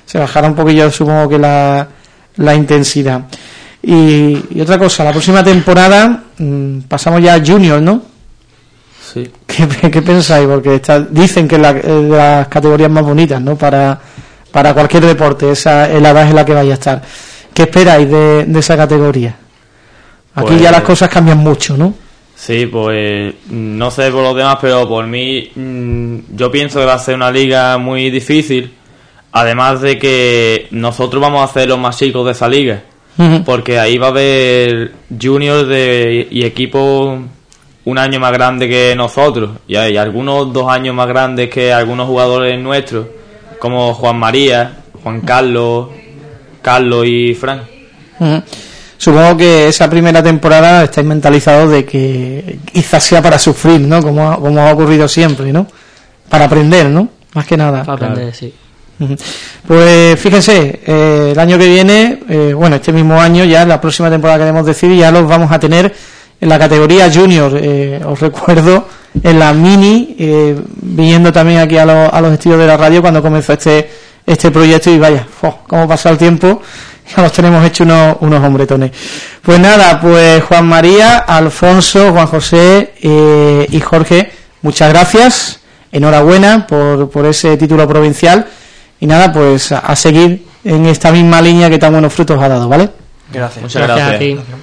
Se bajará un poquillo, supongo que la, la intensidad. Y, y otra cosa, la próxima temporada mm, pasamos ya a Junior, ¿no? Sí. ¿Qué, qué pensáis? Porque está- dicen que es la, de las categorías más bonitas, ¿no? Para, para cualquier deporte, esa es la edad en la que vaya a estar. ¿Qué esperáis de, de esa categoría? Aquí Pues- ya las cosas cambian mucho, ¿no? Sí, pues no sé por los demás, pero por mí mm, yo pienso que va a ser una liga muy difícil. Además de que nosotros vamos a ser los más chicos de esa liga. Porque ahí va a haber juniors de, y equipos un año más grande que nosotros y hay algunos dos años más grandes que algunos jugadores nuestros, como Juan María, Juan Carlos, Carlos y Fran. Ujú. Supongo que esa primera temporada estáis mentalizados de que quizás sea para sufrir, ¿no? Como ha, como ha ocurrido siempre, ¿no? Para aprender, ¿no? Más que nada. Para aprender, sí. Pues fíjense, eh, el año que viene, eh, bueno, este mismo año, ya la próxima temporada que debemos decir, ya los vamos a tener en la categoría junior. Eh, os recuerdo en la mini, eh, viniendo también aquí a, los- a los estudios de la radio cuando comenzó este este proyecto y vaya, ¡jo! cómo pasa el tiempo, ya los tenemos hechos unos, unos hombretones. Pues nada, pues Juan María, Alfonso, Juan José eh, y Jorge, muchas gracias, enhorabuena por, por ese título provincial y nada, pues a, a seguir en esta misma línea que tan buenos frutos ha dado, ¿vale? Gracias. Muchas Gracias a gracias. ti.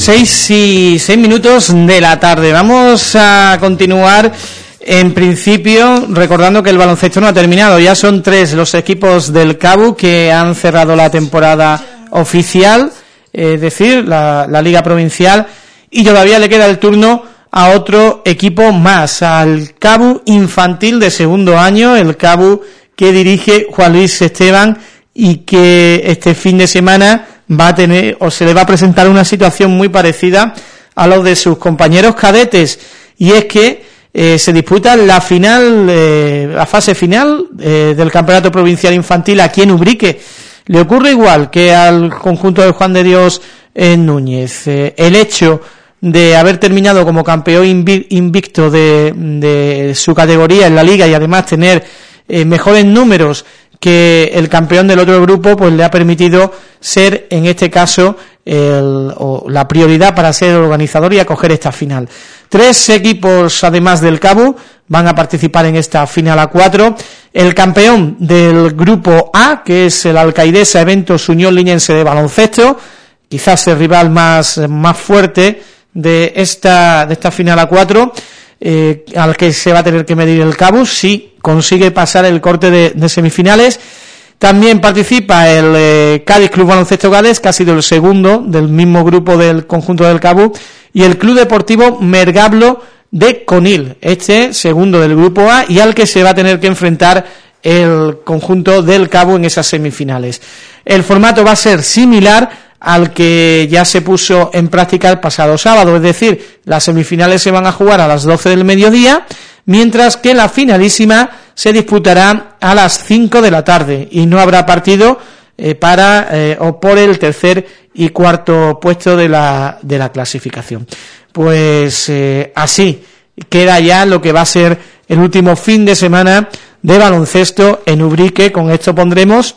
6 y 6 minutos de la tarde. Vamos a continuar en principio recordando que el baloncesto no ha terminado. Ya son tres los equipos del CABU que han cerrado la temporada oficial, es decir, la, la Liga Provincial, y todavía le queda el turno a otro equipo más, al CABU infantil de segundo año, el CABU que dirige Juan Luis Esteban y que este fin de semana va a tener o se le va a presentar una situación muy parecida a los de sus compañeros cadetes y es que eh, se disputa la final, eh, la fase final eh, del campeonato provincial infantil aquí en Ubrique. Le ocurre igual que al conjunto de Juan de Dios en Núñez. El hecho de haber terminado como campeón invi- invicto de, de su categoría en la liga y además tener mejores números que el campeón del otro grupo pues le ha permitido ser en este caso el- o la prioridad para ser organizador y acoger esta final. Tres equipos además del Cabo van a participar en esta final a cuatro. El campeón del grupo A, que es el Alcaidesa Eventos Unión Liñense de Baloncesto, quizás el rival más, más fuerte de esta, de esta final a cuatro, eh, al que se va a tener que medir el Cabo si consigue pasar el corte de, de semifinales. También participa el eh, Cádiz Club Baloncesto Gales, que ha sido el segundo del mismo grupo del conjunto del Cabo, y el Club Deportivo Mergablo de Conil, este segundo del grupo A, y al que se va a tener que enfrentar el conjunto del Cabo en esas semifinales. El formato va a ser similar al que ya se puso en práctica el pasado sábado, es decir, las semifinales se van a jugar a las 12 del mediodía, mientras que la finalísima se disputará a las 5 de la tarde y no habrá partido eh, para eh, o por el tercer y cuarto puesto de la, de la clasificación. Pues eh, así queda ya lo que va a ser el último fin de semana de baloncesto en Ubrique. Con esto pondremos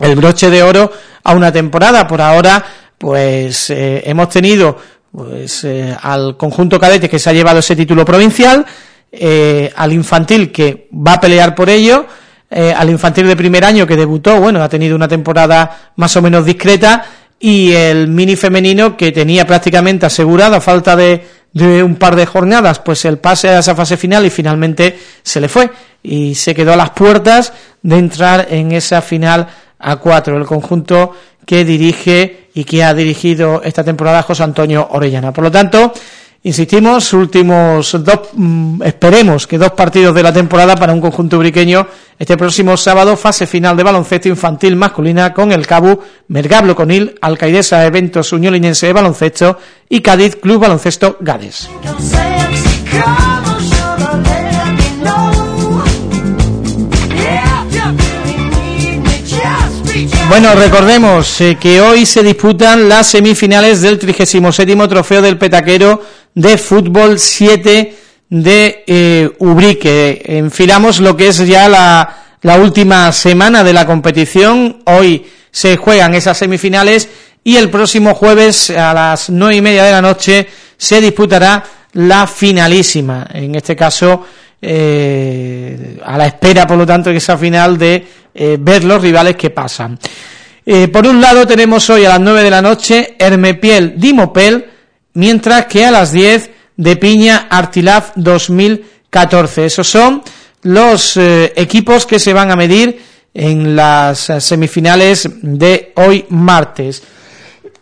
el broche de oro a una temporada. Por ahora, pues eh, hemos tenido pues eh, al conjunto cadete que se ha llevado ese título provincial, eh, al infantil que va a pelear por ello, al infantil de primer año que debutó, bueno, ha tenido una temporada más o menos discreta, y el mini femenino que tenía prácticamente asegurado a falta de, de un par de jornadas, pues el pase a esa fase final y finalmente se le fue y se quedó a las puertas de entrar en esa final a cuatro, el conjunto que dirige y que ha dirigido esta temporada José Antonio Orellana. Por lo tanto, insistimos, últimos dos, mm, esperemos que dos partidos de la temporada para un conjunto ubriqueño este próximo sábado, fase final de baloncesto infantil masculina con el Cabu, Mergablo Conil, Alcaidesa Eventos Uñolinense de Baloncesto y Cádiz Club Baloncesto Gades. Bueno, recordemos eh, que hoy se disputan las semifinales del 37 Trofeo del Petaquero de Fútbol 7 de eh, Ubrique. Enfilamos lo que es ya la, última semana de la competición. Hoy se juegan esas semifinales y el próximo jueves a las nueve y media de la noche se disputará la finalísima. En este caso, eh, a la espera, por lo tanto, de esa final de eh, ver los rivales que pasan. Eh, por un lado tenemos hoy a las 9 de la noche Hermepiel Dimopel, mientras que a las 10 de Piña Artilaf 2014. Esos son los eh, equipos que se van a medir en las semifinales de hoy martes.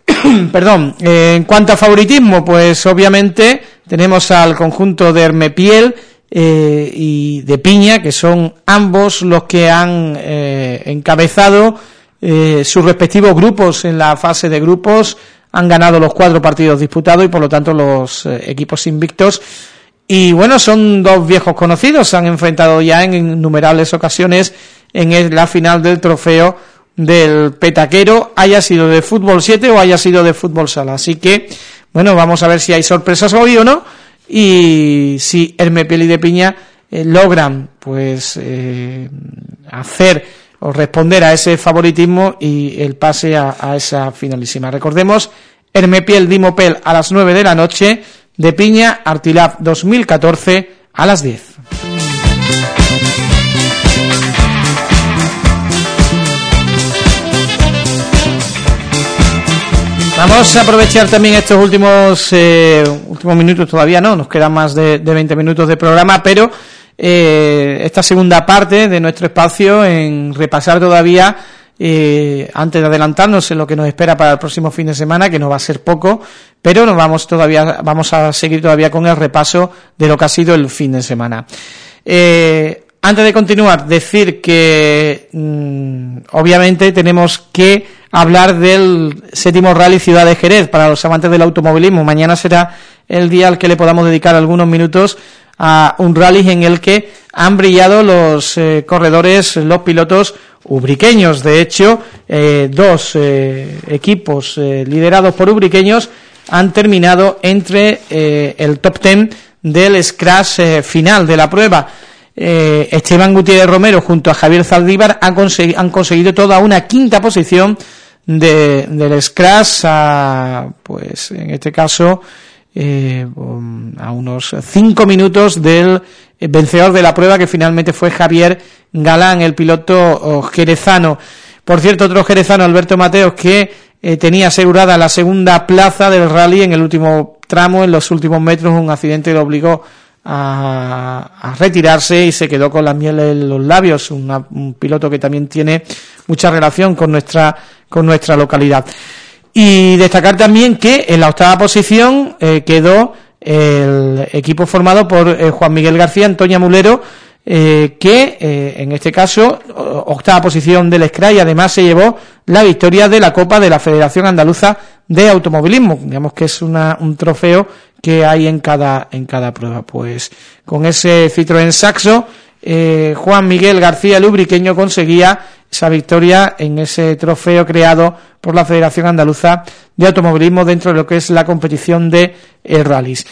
Perdón, en cuanto a favoritismo, pues obviamente tenemos al conjunto de Hermepiel eh, y de Piña, que son ambos los que han eh, encabezado eh, sus respectivos grupos en la fase de grupos, han ganado los cuatro partidos disputados y por lo tanto los equipos invictos. Y bueno, son dos viejos conocidos, se han enfrentado ya en innumerables ocasiones en la final del trofeo del petaquero, haya sido de fútbol 7 o haya sido de fútbol sala. Así que, bueno, vamos a ver si hay sorpresas hoy o no y si Hermepiel y de Piña eh, logran pues eh, hacer o responder a ese favoritismo y el pase a, esa finalísima. Recordemos, Hermepiel Dimopel a las 9 de la noche, de Piña Artilab 2014 a las 10. Vamos a aprovechar también estos últimos eh, últimos minutos, todavía no, nos quedan más de, de 20 minutos de programa, pero eh, esta segunda parte de nuestro espacio en repasar todavía, eh, antes de adelantarnos en lo que nos espera para el próximo fin de semana, que no va a ser poco, pero nos vamos todavía, vamos a seguir todavía con el repaso de lo que ha sido el fin de semana. Eh, antes de continuar, decir que mm, obviamente tenemos que hablar del séptimo Rally Ciudad de Jerez para los amantes del automovilismo. Mañana será el día al que le podamos dedicar algunos minutos a un rally en el que han brillado los eh, corredores, los pilotos ubriqueños. De hecho, eh, dos eh, equipos liderados por ubriqueños han terminado entre el top ten del scratch final de la prueba. Esteban Gutiérrez Romero junto a Javier Zaldívar han, conseguido toda una quinta posición de, del Scratch a, pues en este caso, eh, um, a unos cinco minutos del vencedor de la prueba que finalmente fue Javier Galán, el piloto jerezano. Por cierto, otro jerezano, Alberto Mateos, que eh, tenía asegurada la segunda plaza del rally en el último tramo, en los últimos metros, un accidente lo obligó a, retirarse y se quedó con la miel en los labios, un piloto que también tiene mucha relación con nuestra, con nuestra localidad. Y destacar también que en la octava posición eh, quedó el equipo formado por eh, Juan Miguel García, Antonia Mulero, eh, que en este caso, octava posición del SCRA y además se llevó la victoria de la Copa de la Federación Andaluza de Automovilismo. Digamos que es una, un trofeo que hay en cada, en cada prueba. Pues con ese Citroën Saxo, eh, Juan Miguel García Lubriqueño conseguía esa victoria en ese trofeo creado por la Federación Andaluza de Automovilismo dentro de lo que es la competición de eh, rallies.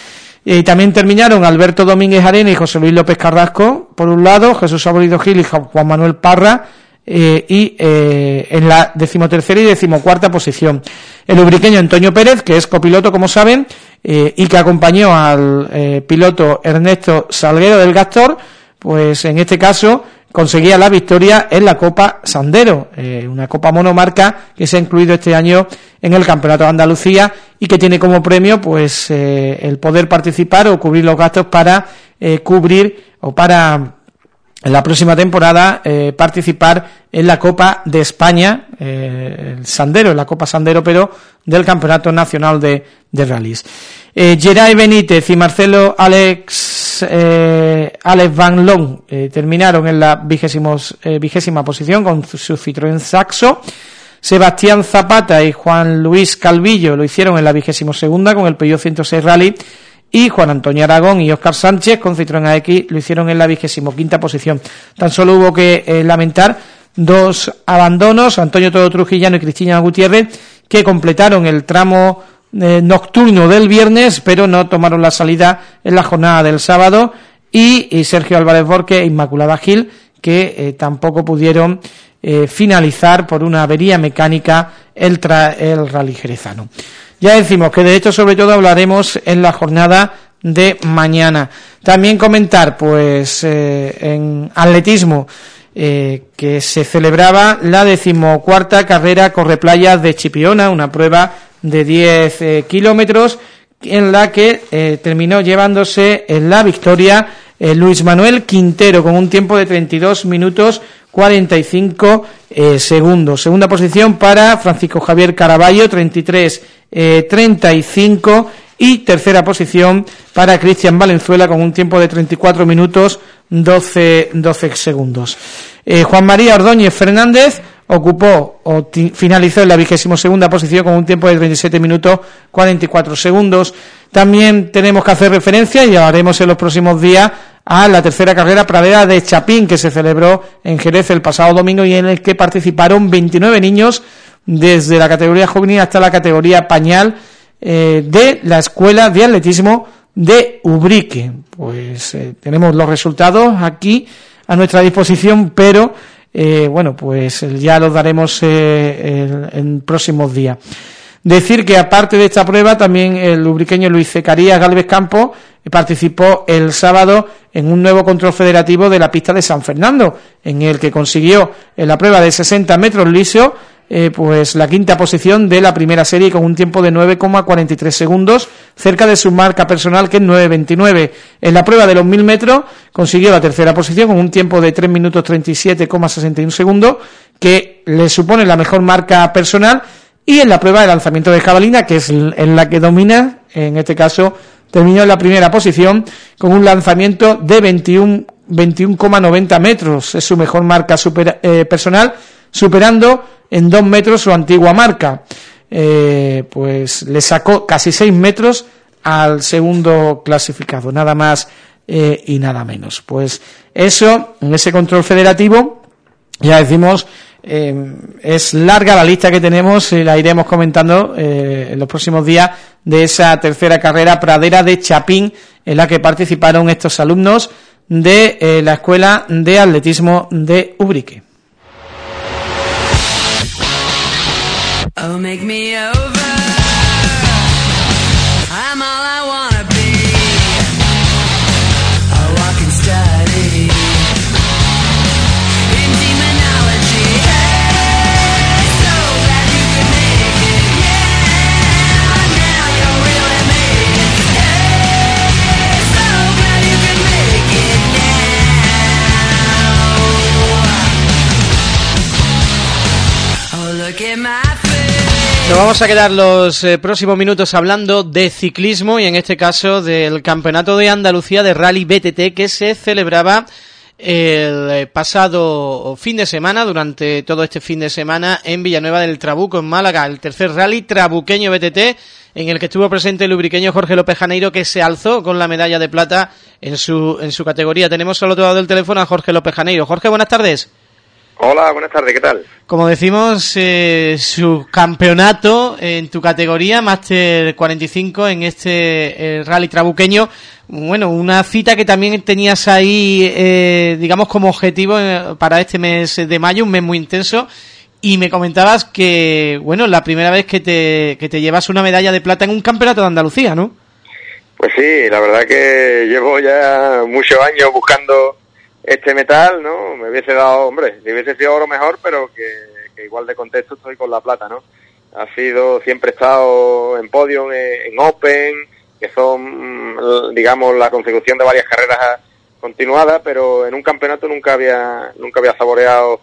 Y también terminaron Alberto Domínguez Arena y José Luis López Carrasco, por un lado, Jesús Saborido Gil y Juan Manuel Parra, eh, y eh, en la decimotercera y decimocuarta posición. El ubriqueño Antonio Pérez, que es copiloto, como saben, eh, y que acompañó al piloto Ernesto Salguero del Gastor, pues en este caso conseguía la victoria en la Copa Sandero, una Copa monomarca que se ha incluido este año en el Campeonato de Andalucía y que tiene como premio pues el poder participar o cubrir los gastos para cubrir o para en la próxima temporada eh, participar en la Copa de España, eh, el Sandero, en la Copa Sandero, pero del Campeonato Nacional de, de Rallys. Eh, Geray Benítez y Marcelo Alex, eh, Alex Van Long terminaron en la vigésimos, vigésima posición con su Citroën Saxo. Sebastián Zapata y Juan Luis Calvillo lo hicieron en la vigésimo segunda con el Peugeot 106 Rally y Juan Antonio Aragón y Óscar Sánchez con Citroën AX lo hicieron en la vigésimo quinta posición. Tan solo hubo que eh, lamentar dos abandonos, Antonio Todo Trujillano y Cristina Gutiérrez, que completaron el tramo eh, nocturno del viernes, pero no tomaron la salida en la jornada del sábado, y, Sergio Álvarez Borque e Inmaculada Gil, que eh, tampoco pudieron finalizar por una avería mecánica el, el rally jerezano. Ya decimos que de hecho sobre todo hablaremos en la jornada de mañana. También comentar, pues, eh, en atletismo, eh, que se celebraba la decimocuarta carrera Correplaya de Chipiona, una prueba de 10 eh, kilómetros, en la que terminó llevándose en la victoria Luis Manuel Quintero, con un tiempo de 32 minutos 45 segundos. Segunda posición para Francisco Javier Caraballo, 33 eh, 35 y tercera posición para Cristian Valenzuela con un tiempo de 34 minutos 12, 12 segundos. Eh, Juan María Ordóñez Fernández ocupó o finalizó en la vigésimo segunda posición con un tiempo de 37 minutos 44 segundos. También tenemos que hacer referencia y haremos en los próximos días a la tercera carrera pradera de Chapín que se celebró en Jerez el pasado domingo y en el que participaron 29 niños desde la categoría juvenil hasta la categoría pañal eh, de la Escuela de Atletismo de Ubrique. Pues eh, tenemos los resultados aquí a nuestra disposición, pero eh, bueno, pues ya los daremos en, próximos días. Decir que aparte de esta prueba, también el ubriqueño Luis Zecarías Galvez Campo participó el sábado en un nuevo control federativo de la pista de San Fernando, en el que consiguió en la prueba de 60 metros liso eh, pues la quinta posición de la primera serie con un tiempo de 9,43 segundos, cerca de su marca personal que es 9,29. En la prueba de los 1000 metros consiguió la tercera posición con un tiempo de 3 minutos 37,61 segundos, que le supone la mejor marca personal, y en la prueba de lanzamiento de jabalina, que es en la que domina, en este caso terminó en la primera posición con un lanzamiento de 21 21,90 metros, es su mejor marca super, eh, personal, superando en dos metros su antigua marca. Eh, pues le sacó casi seis metros al segundo clasificado, nada más eh, y nada menos. Pues eso, en ese control federativo, ya decimos, eh, es larga la lista que tenemos y la iremos comentando en los próximos días de esa tercera carrera pradera de Chapín en la que participaron estos alumnos de la Escuela de Atletismo de Ubrique. Oh. Nos vamos a quedar los eh, próximos minutos hablando de ciclismo y en este caso del Campeonato de Andalucía de Rally BTT que se celebraba el eh, pasado fin de semana, durante todo este fin de semana en Villanueva del Trabuco, en Málaga, el tercer rally trabuqueño BTT en el que estuvo presente el lubriqueño Jorge López Janeiro que se alzó con la medalla de plata en su, en su categoría. Tenemos solo todo el teléfono a Jorge López Janeiro. Jorge, buenas tardes. Hola, buenas tardes, ¿qué tal? Como decimos, eh, su campeonato en tu categoría, Master 45, en este eh, rally trabuqueño. Bueno, una cita que también tenías ahí, eh, digamos, como objetivo eh, para este mes de mayo, un mes muy intenso. Y me comentabas que, bueno, la primera vez que te, que te llevas una medalla de plata en un campeonato de Andalucía, ¿no? Pues sí, la verdad que llevo ya muchos años buscando este metal, ¿no? Me hubiese dado, hombre, si hubiese sido oro mejor, pero que, que igual de contexto estoy con la plata, ¿no? Ha sido, siempre he estado en podium, en, en Open, que son, mm, digamos, la consecución de varias carreras continuadas, pero en un campeonato nunca había, nunca había saboreado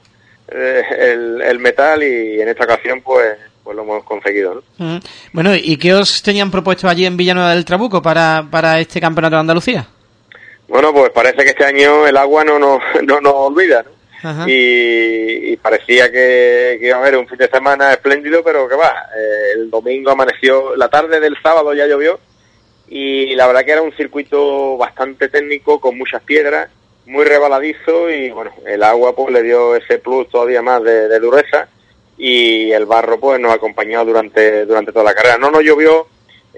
eh, el, el metal y en esta ocasión, pues, pues lo hemos conseguido, ¿no? Mm. Bueno, ¿y qué os tenían propuesto allí en Villanueva del Trabuco para, para este campeonato de Andalucía? Bueno, pues parece que este año el agua no nos, no nos olvida, ¿no? Y, y parecía que, que iba a haber un fin de semana espléndido, pero que va, eh, el domingo amaneció, la tarde del sábado ya llovió y la verdad que era un circuito bastante técnico con muchas piedras, muy rebaladizo y bueno, el agua pues le dio ese plus todavía más de, de dureza y el barro pues nos acompañó durante, durante toda la carrera. No nos llovió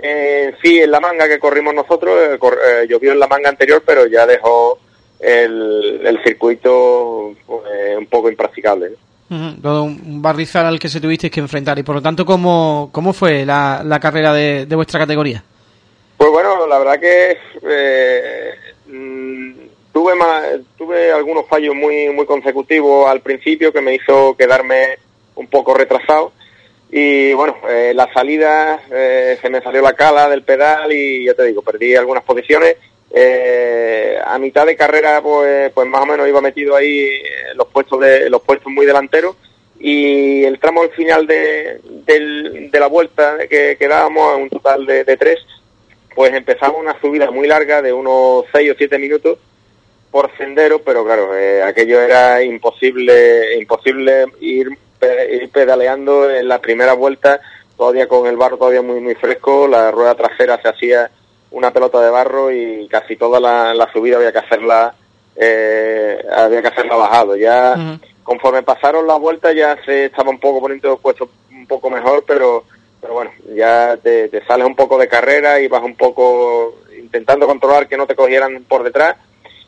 eh, sí en la manga que corrimos nosotros, eh, cor- eh, llovió en la manga anterior, pero ya dejó el, el circuito pues, un poco impracticable. Todo un barrizal al que se tuvisteis que enfrentar y por lo tanto, ¿cómo, cómo fue la, la carrera de, de vuestra categoría? Pues bueno, la verdad que eh, mm, tuve más, tuve algunos fallos muy muy consecutivos al principio que me hizo quedarme un poco retrasado y bueno, eh, la salida eh, se me salió la cala del pedal y ya te digo, perdí algunas posiciones. Eh, a mitad de carrera pues pues más o menos iba metido ahí eh, los puestos de los puestos muy delanteros y el tramo al final de, del- de la vuelta que quedábamos un total de, tres pues empezamos una subida muy larga de unos 6 o 7 minutos por sendero, pero claro, eh, aquello era imposible, imposible ir, ir pedaleando en la primera vuelta, todavía con el barro todavía muy muy fresco, la rueda trasera se hacía una pelota de barro y casi toda la, la subida había que hacerla eh, había que hacerla bajado. Ya conforme pasaron las vueltas ya se estaba un poco poniendo puesto un poco mejor, pero pero bueno, ya te, te sales un poco de carrera y vas un poco intentando controlar que no te cogieran por detrás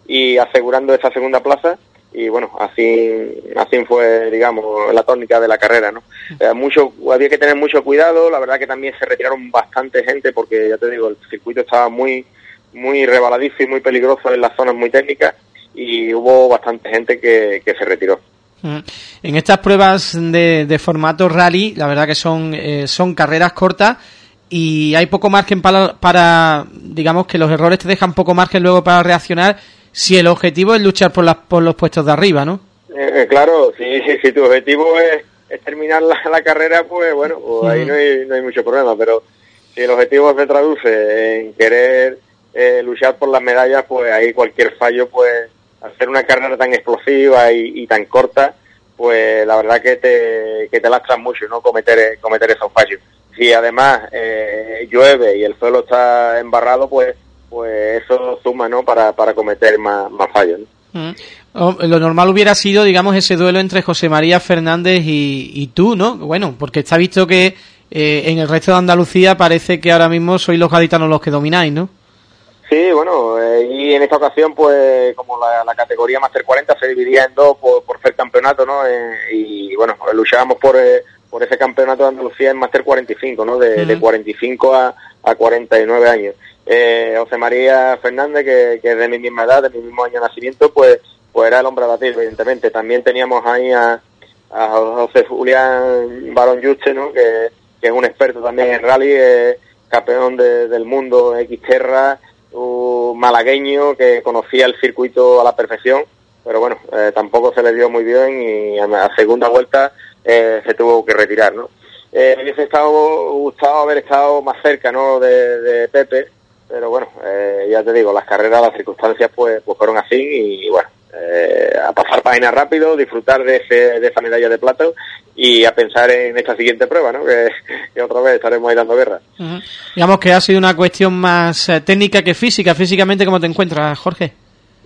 y asegurando esa segunda plaza y bueno, así así fue, digamos, la tónica de la carrera, ¿no? Eh, mucho, había que tener mucho cuidado, la verdad que también se retiraron bastante gente porque ya te digo, el circuito estaba muy muy rebaladizo y muy peligroso en las zonas muy técnicas y hubo bastante gente que, que se retiró. En estas pruebas de, de formato rally, la verdad que son, eh, son carreras cortas y hay poco margen para, para, digamos que los errores te dejan poco margen luego para reaccionar si el objetivo es luchar por, las, por los puestos de arriba, ¿no? Eh, eh, claro, si, si tu objetivo es, es terminar la, la carrera, pues bueno, pues ahí no hay, no hay mucho problema, pero si el objetivo se traduce en querer eh, luchar por las medallas, pues ahí cualquier fallo, pues ser una carrera tan explosiva y, y tan corta, pues la verdad que te, que te lastran mucho, ¿no? Cometer, cometer esos fallos. Si además eh, llueve y el suelo está embarrado, pues pues eso suma, ¿no? Para, para cometer más, más fallos, ¿no? Ujú. O- Lo normal hubiera sido, digamos, ese duelo entre José María Fernández y, y tú, ¿no? Bueno, porque está visto que eh, en el resto de Andalucía parece que ahora mismo sois los gaditanos los que domináis, ¿no? Sí, bueno, eh, y en esta ocasión, pues, como la, la categoría Master 40 se dividía en dos por, por ser campeonato, ¿no? Eh, y bueno, luchábamos por, eh, por ese campeonato de Andalucía en Master 45, ¿no? De, de Ujú. 45 a, a 49 años. Eh, José María Fernández, que, es de mi misma edad, de mi mismo año de nacimiento, pues, pues era el hombre a batir, evidentemente. También teníamos ahí a, a José Julián Barón Yuste, ¿no? Que, es un experto también en rally, eh, campeón de- del mundo Xterra, un malagueño que conocía el circuito a la perfección, pero bueno, eh, tampoco se le dio muy bien y a, segunda vuelta eh, se tuvo que retirar, ¿no? Eh, me hubiese estado, gustado haber estado más cerca, ¿no? De Pepe, pero bueno, eh, ya te digo, las carreras, las circunstancias pues, pues fueron así y bueno, eh, a pasar páginas rápido, disfrutar de, ese, de esa medalla de plata y a pensar en esta siguiente prueba, ¿no? Que, que otra vez estaremos ahí dando guerra. Digamos que ha sido una cuestión más eh, técnica que física. Físicamente, ¿cómo te encuentras, Jorge?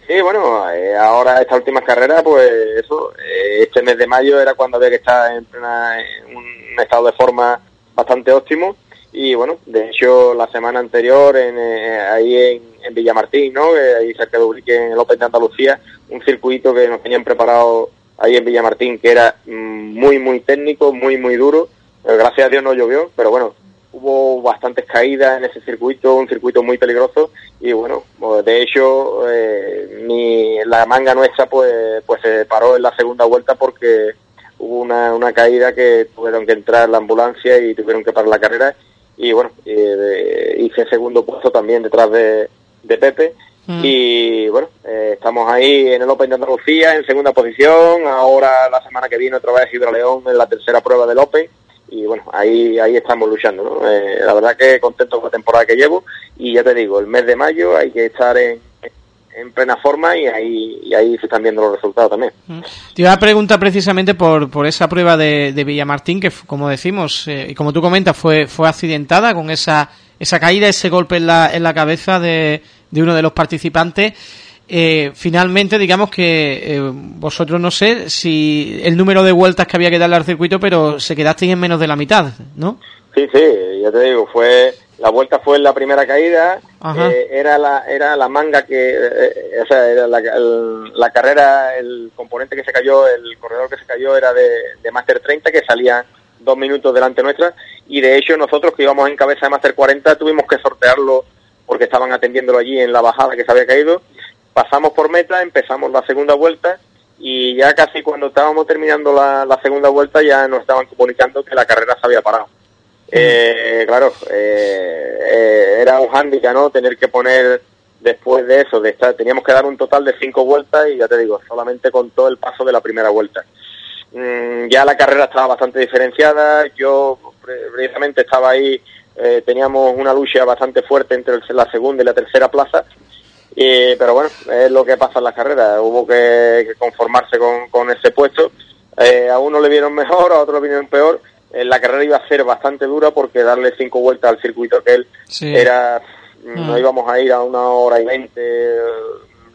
Sí, bueno, eh, ahora esta última carrera, pues eso, eh, este mes de mayo era cuando había que estar en, plena- en un estado de forma bastante óptimo y bueno, de hecho la semana anterior en, eh, ahí en, Villamartín, ¿no? Eh, ahí cerca de Ubrique, en el Open de Andalucía, un circuito que nos tenían preparado ahí en Villamartín que era mm, muy, muy técnico, muy, muy duro. Eh, gracias a Dios no llovió, pero bueno, hubo bastantes caídas en ese circuito, un circuito muy peligroso y bueno, pues, de hecho eh, mi, la manga nuestra pues, pues se paró en la segunda vuelta porque hubo una, una caída que tuvieron que entrar la ambulancia y tuvieron que parar la carrera y bueno, eh, hice segundo puesto también detrás de, de Pepe. Y bueno, eh, estamos ahí en el Open de Andalucía en segunda posición, ahora la semana que viene otra vez León en la tercera prueba del Open. Y bueno, ahí ahí estamos luchando, ¿no? Eh, la verdad que contento con la temporada que llevo. Y ya te digo, el mes de mayo hay que estar en, en plena forma y ahí y ahí se están viendo los resultados también. Te iba a preguntar precisamente por, por esa prueba de, de Villamartín, que como decimos, eh, y como tú comentas, fue, fue accidentada con esa, esa caída, ese golpe en la, en la cabeza de, de uno de los participantes. Eh, finalmente, digamos que eh, vosotros no sé si el número de vueltas que había que darle al circuito, pero se quedasteis en menos de la mitad, ¿no? Sí, sí, ya te digo, fue la vuelta fue en la primera caída, eh, era la era la manga que, eh, eh, o sea, era la, el- la carrera, el componente que se cayó, el corredor que se cayó era de, de Master 30 que salía dos minutos delante nuestra y de hecho nosotros que íbamos en cabeza de Master 40 tuvimos que sortearlo porque estaban atendiéndolo allí en la bajada que se había caído, pasamos por meta, empezamos la segunda vuelta y ya casi cuando estábamos terminando la, la segunda vuelta ya nos estaban comunicando que la carrera se había parado. Eh, claro, eh, eh, era un hándicap, ¿no? Tener que poner después de eso, de estar, teníamos que dar un total de cinco vueltas y ya te digo, solamente con todo el paso de la primera vuelta. Mm, ya la carrera estaba bastante diferenciada, yo pre- precisamente estaba ahí, eh, teníamos una lucha bastante fuerte entre la segunda y la tercera plaza, y, pero bueno, es lo que pasa en las carreras, hubo que, conformarse con, ese puesto, Eh, a uno le vieron mejor, a otro le vieron peor, la carrera iba a ser bastante dura porque darle cinco vueltas al circuito aquel Sí. era, Mm. no íbamos a ir a una hora y veinte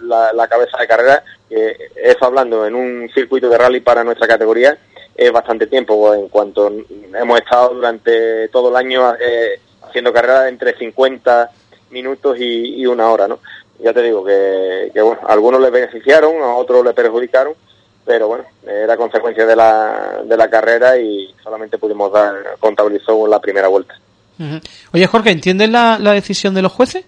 la, la cabeza de carrera, que eso hablando en un circuito de rally para nuestra categoría es bastante tiempo, en cuanto hemos estado durante todo el año eh, haciendo carreras entre 50 minutos y, y una hora, ¿no? Ya te digo que, que, bueno, a algunos le beneficiaron, a otros le perjudicaron, pero bueno, era consecuencia de la, de la carrera y solamente pudimos dar, contabilizó la primera vuelta. Oye, Jorge, ¿entiendes la, la decisión de los jueces?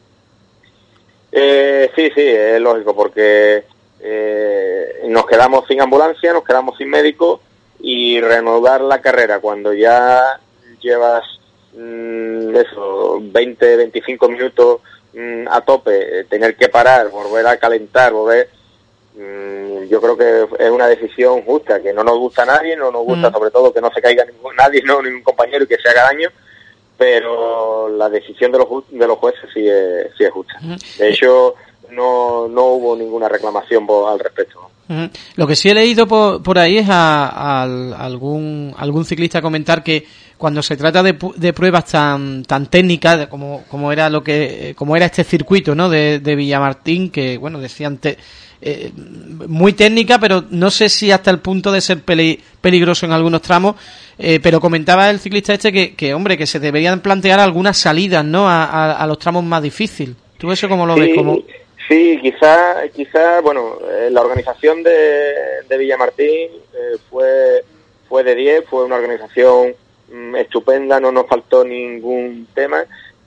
Eh, sí, sí, es lógico, porque eh, nos quedamos sin ambulancia, nos quedamos sin médico y reanudar la carrera cuando ya llevas mm, eso, 20, 25 minutos mm, a tope, eh, tener que parar, volver a calentar, volver. Mm, yo creo que es una decisión justa, que no nos gusta a nadie, no nos gusta Mm. sobre todo que no se caiga ningún, nadie, no, ningún compañero y que se haga daño, pero la decisión de los, de los jueces sí es, sí es justa. De hecho, no, no hubo ninguna reclamación al respecto. Lo que sí he leído por, por ahí es a, a al- algún algún ciclista comentar que cuando se trata de, de pruebas tan tan técnicas como, como era lo que como era este circuito no de, de Villamartín que bueno decían te- eh, muy técnica pero no sé si hasta el punto de ser peli- peligroso en algunos tramos eh, pero comentaba el ciclista este que, que hombre que se deberían plantear algunas salidas no a, a- a los tramos más difíciles. Tú eso cómo lo ves Sí, como sí, quizá, quizá, bueno, eh, la organización de, de Villamartín eh, fue, fue de 10, fue una organización mm, estupenda, no nos faltó ningún tema.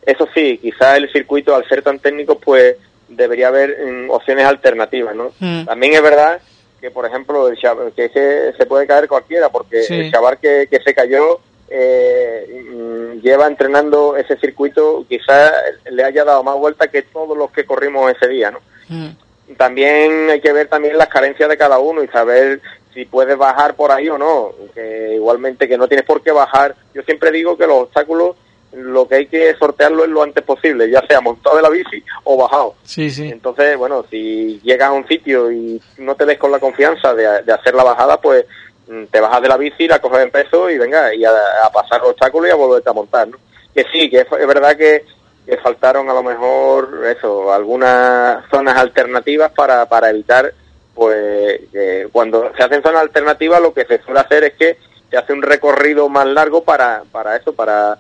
Eso sí, quizá el circuito, al ser tan técnico, pues debería haber mm, opciones alternativas, ¿no? Mm. También es verdad que, por ejemplo, el que se, se puede caer cualquiera, porque Sí. el chaval que, que se cayó eh, mm, lleva entrenando ese circuito, quizás le haya dado más vuelta que todos los que corrimos ese día, ¿no? Mm. También hay que ver también las carencias de cada uno y saber si puedes bajar por ahí o no, que igualmente que no tienes por qué bajar. Yo siempre digo que los obstáculos lo que hay que sortearlo es lo antes posible, ya sea montado de la bici o bajado. sí sí Entonces, bueno, si llegas a un sitio y no te ves con la confianza de, de hacer la bajada, pues mm, te bajas de la bici, la coges en peso y venga, y a, a pasar obstáculos y a volverte a montar, ¿no? Que sí, que es, es verdad que que faltaron a lo mejor eso, algunas zonas alternativas para, para evitar pues que cuando se hacen zonas alternativas lo que se suele hacer es que se hace un recorrido más largo para, para eso, para,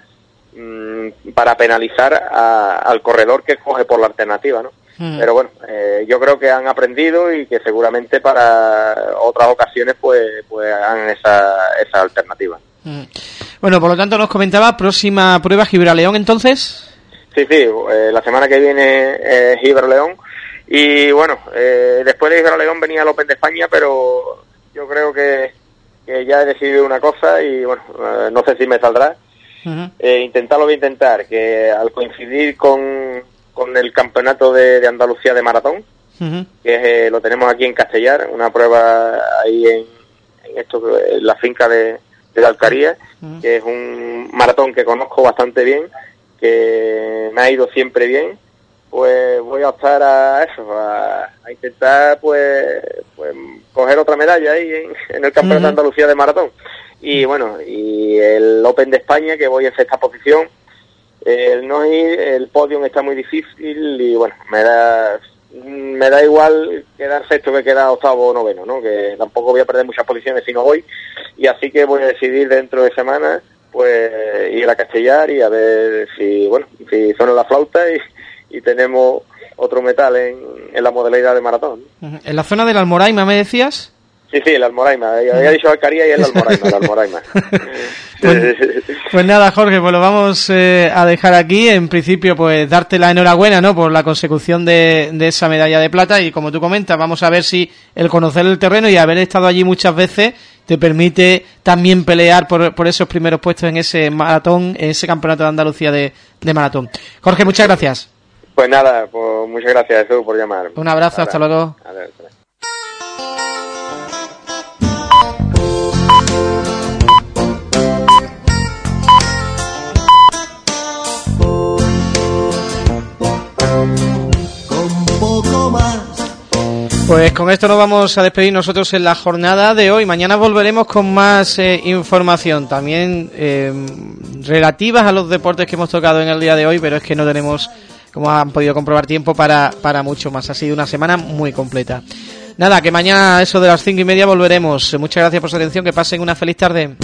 mm, para penalizar a- al corredor que coge por la alternativa, ¿no? Mm. Pero bueno, eh, yo creo que han aprendido y que seguramente para otras ocasiones pues, pues hagan esa, esa alternativa. Mm. Bueno, por lo tanto nos comentaba, próxima prueba Gibraleón entonces. Sí, sí, eh, la semana que viene es León y bueno, eh, después de León venía el Open de España, pero yo creo que, que ya he decidido una cosa y bueno, eh, no sé si me saldrá. Eh, intentarlo voy a intentar, que al coincidir con, con el campeonato de, de Andalucía de maratón, que eh, lo tenemos aquí en Castellar, una prueba ahí en, en esto, en la finca de, de la Alcaría, que es un maratón que conozco bastante bien, que me ha ido siempre bien, pues voy a optar a eso, a, a intentar pues, pues coger otra medalla ahí en, en el campeonato de. Andalucía de maratón. Y bueno, y el Open de España, que voy en sexta posición, el no el podium está muy difícil y bueno, me da me da igual quedar sexto que quedar octavo o noveno, ¿no? Que tampoco voy a perder muchas posiciones si no voy y así que voy a decidir dentro de semana pues ir a Castellar y a ver si, bueno, si suena la flauta y, y tenemos otro metal en, en la modalidad de maratón. En la zona del Almoraima, ¿me decías? Sí, sí, el Almoraima. Había dicho Alcaría y el Almoraima, el Almoraima. Pues, pues nada, Jorge, pues lo vamos eh, a dejar aquí. En principio, pues darte la enhorabuena, ¿no? Por la consecución de, de esa medalla de plata y como tú comentas, vamos a ver si el conocer el terreno y haber estado allí muchas veces te permite también pelear por, por esos primeros puestos en ese maratón, en ese campeonato de Andalucía de, de maratón. Jorge, muchas gracias. Pues nada, pues muchas gracias Jesús por llamar. Un abrazo, hasta luego. Adiós. con Pues con esto nos vamos a despedir nosotros en la jornada de hoy. Mañana volveremos con más eh, información, también eh, relativas a los deportes que hemos tocado en el día de hoy, pero es que no tenemos, como han podido comprobar, tiempo para, para mucho más. Ha sido una semana muy completa. Nada, que mañana eso de las cinco y media volveremos. Muchas gracias por su atención, que pasen una feliz tarde.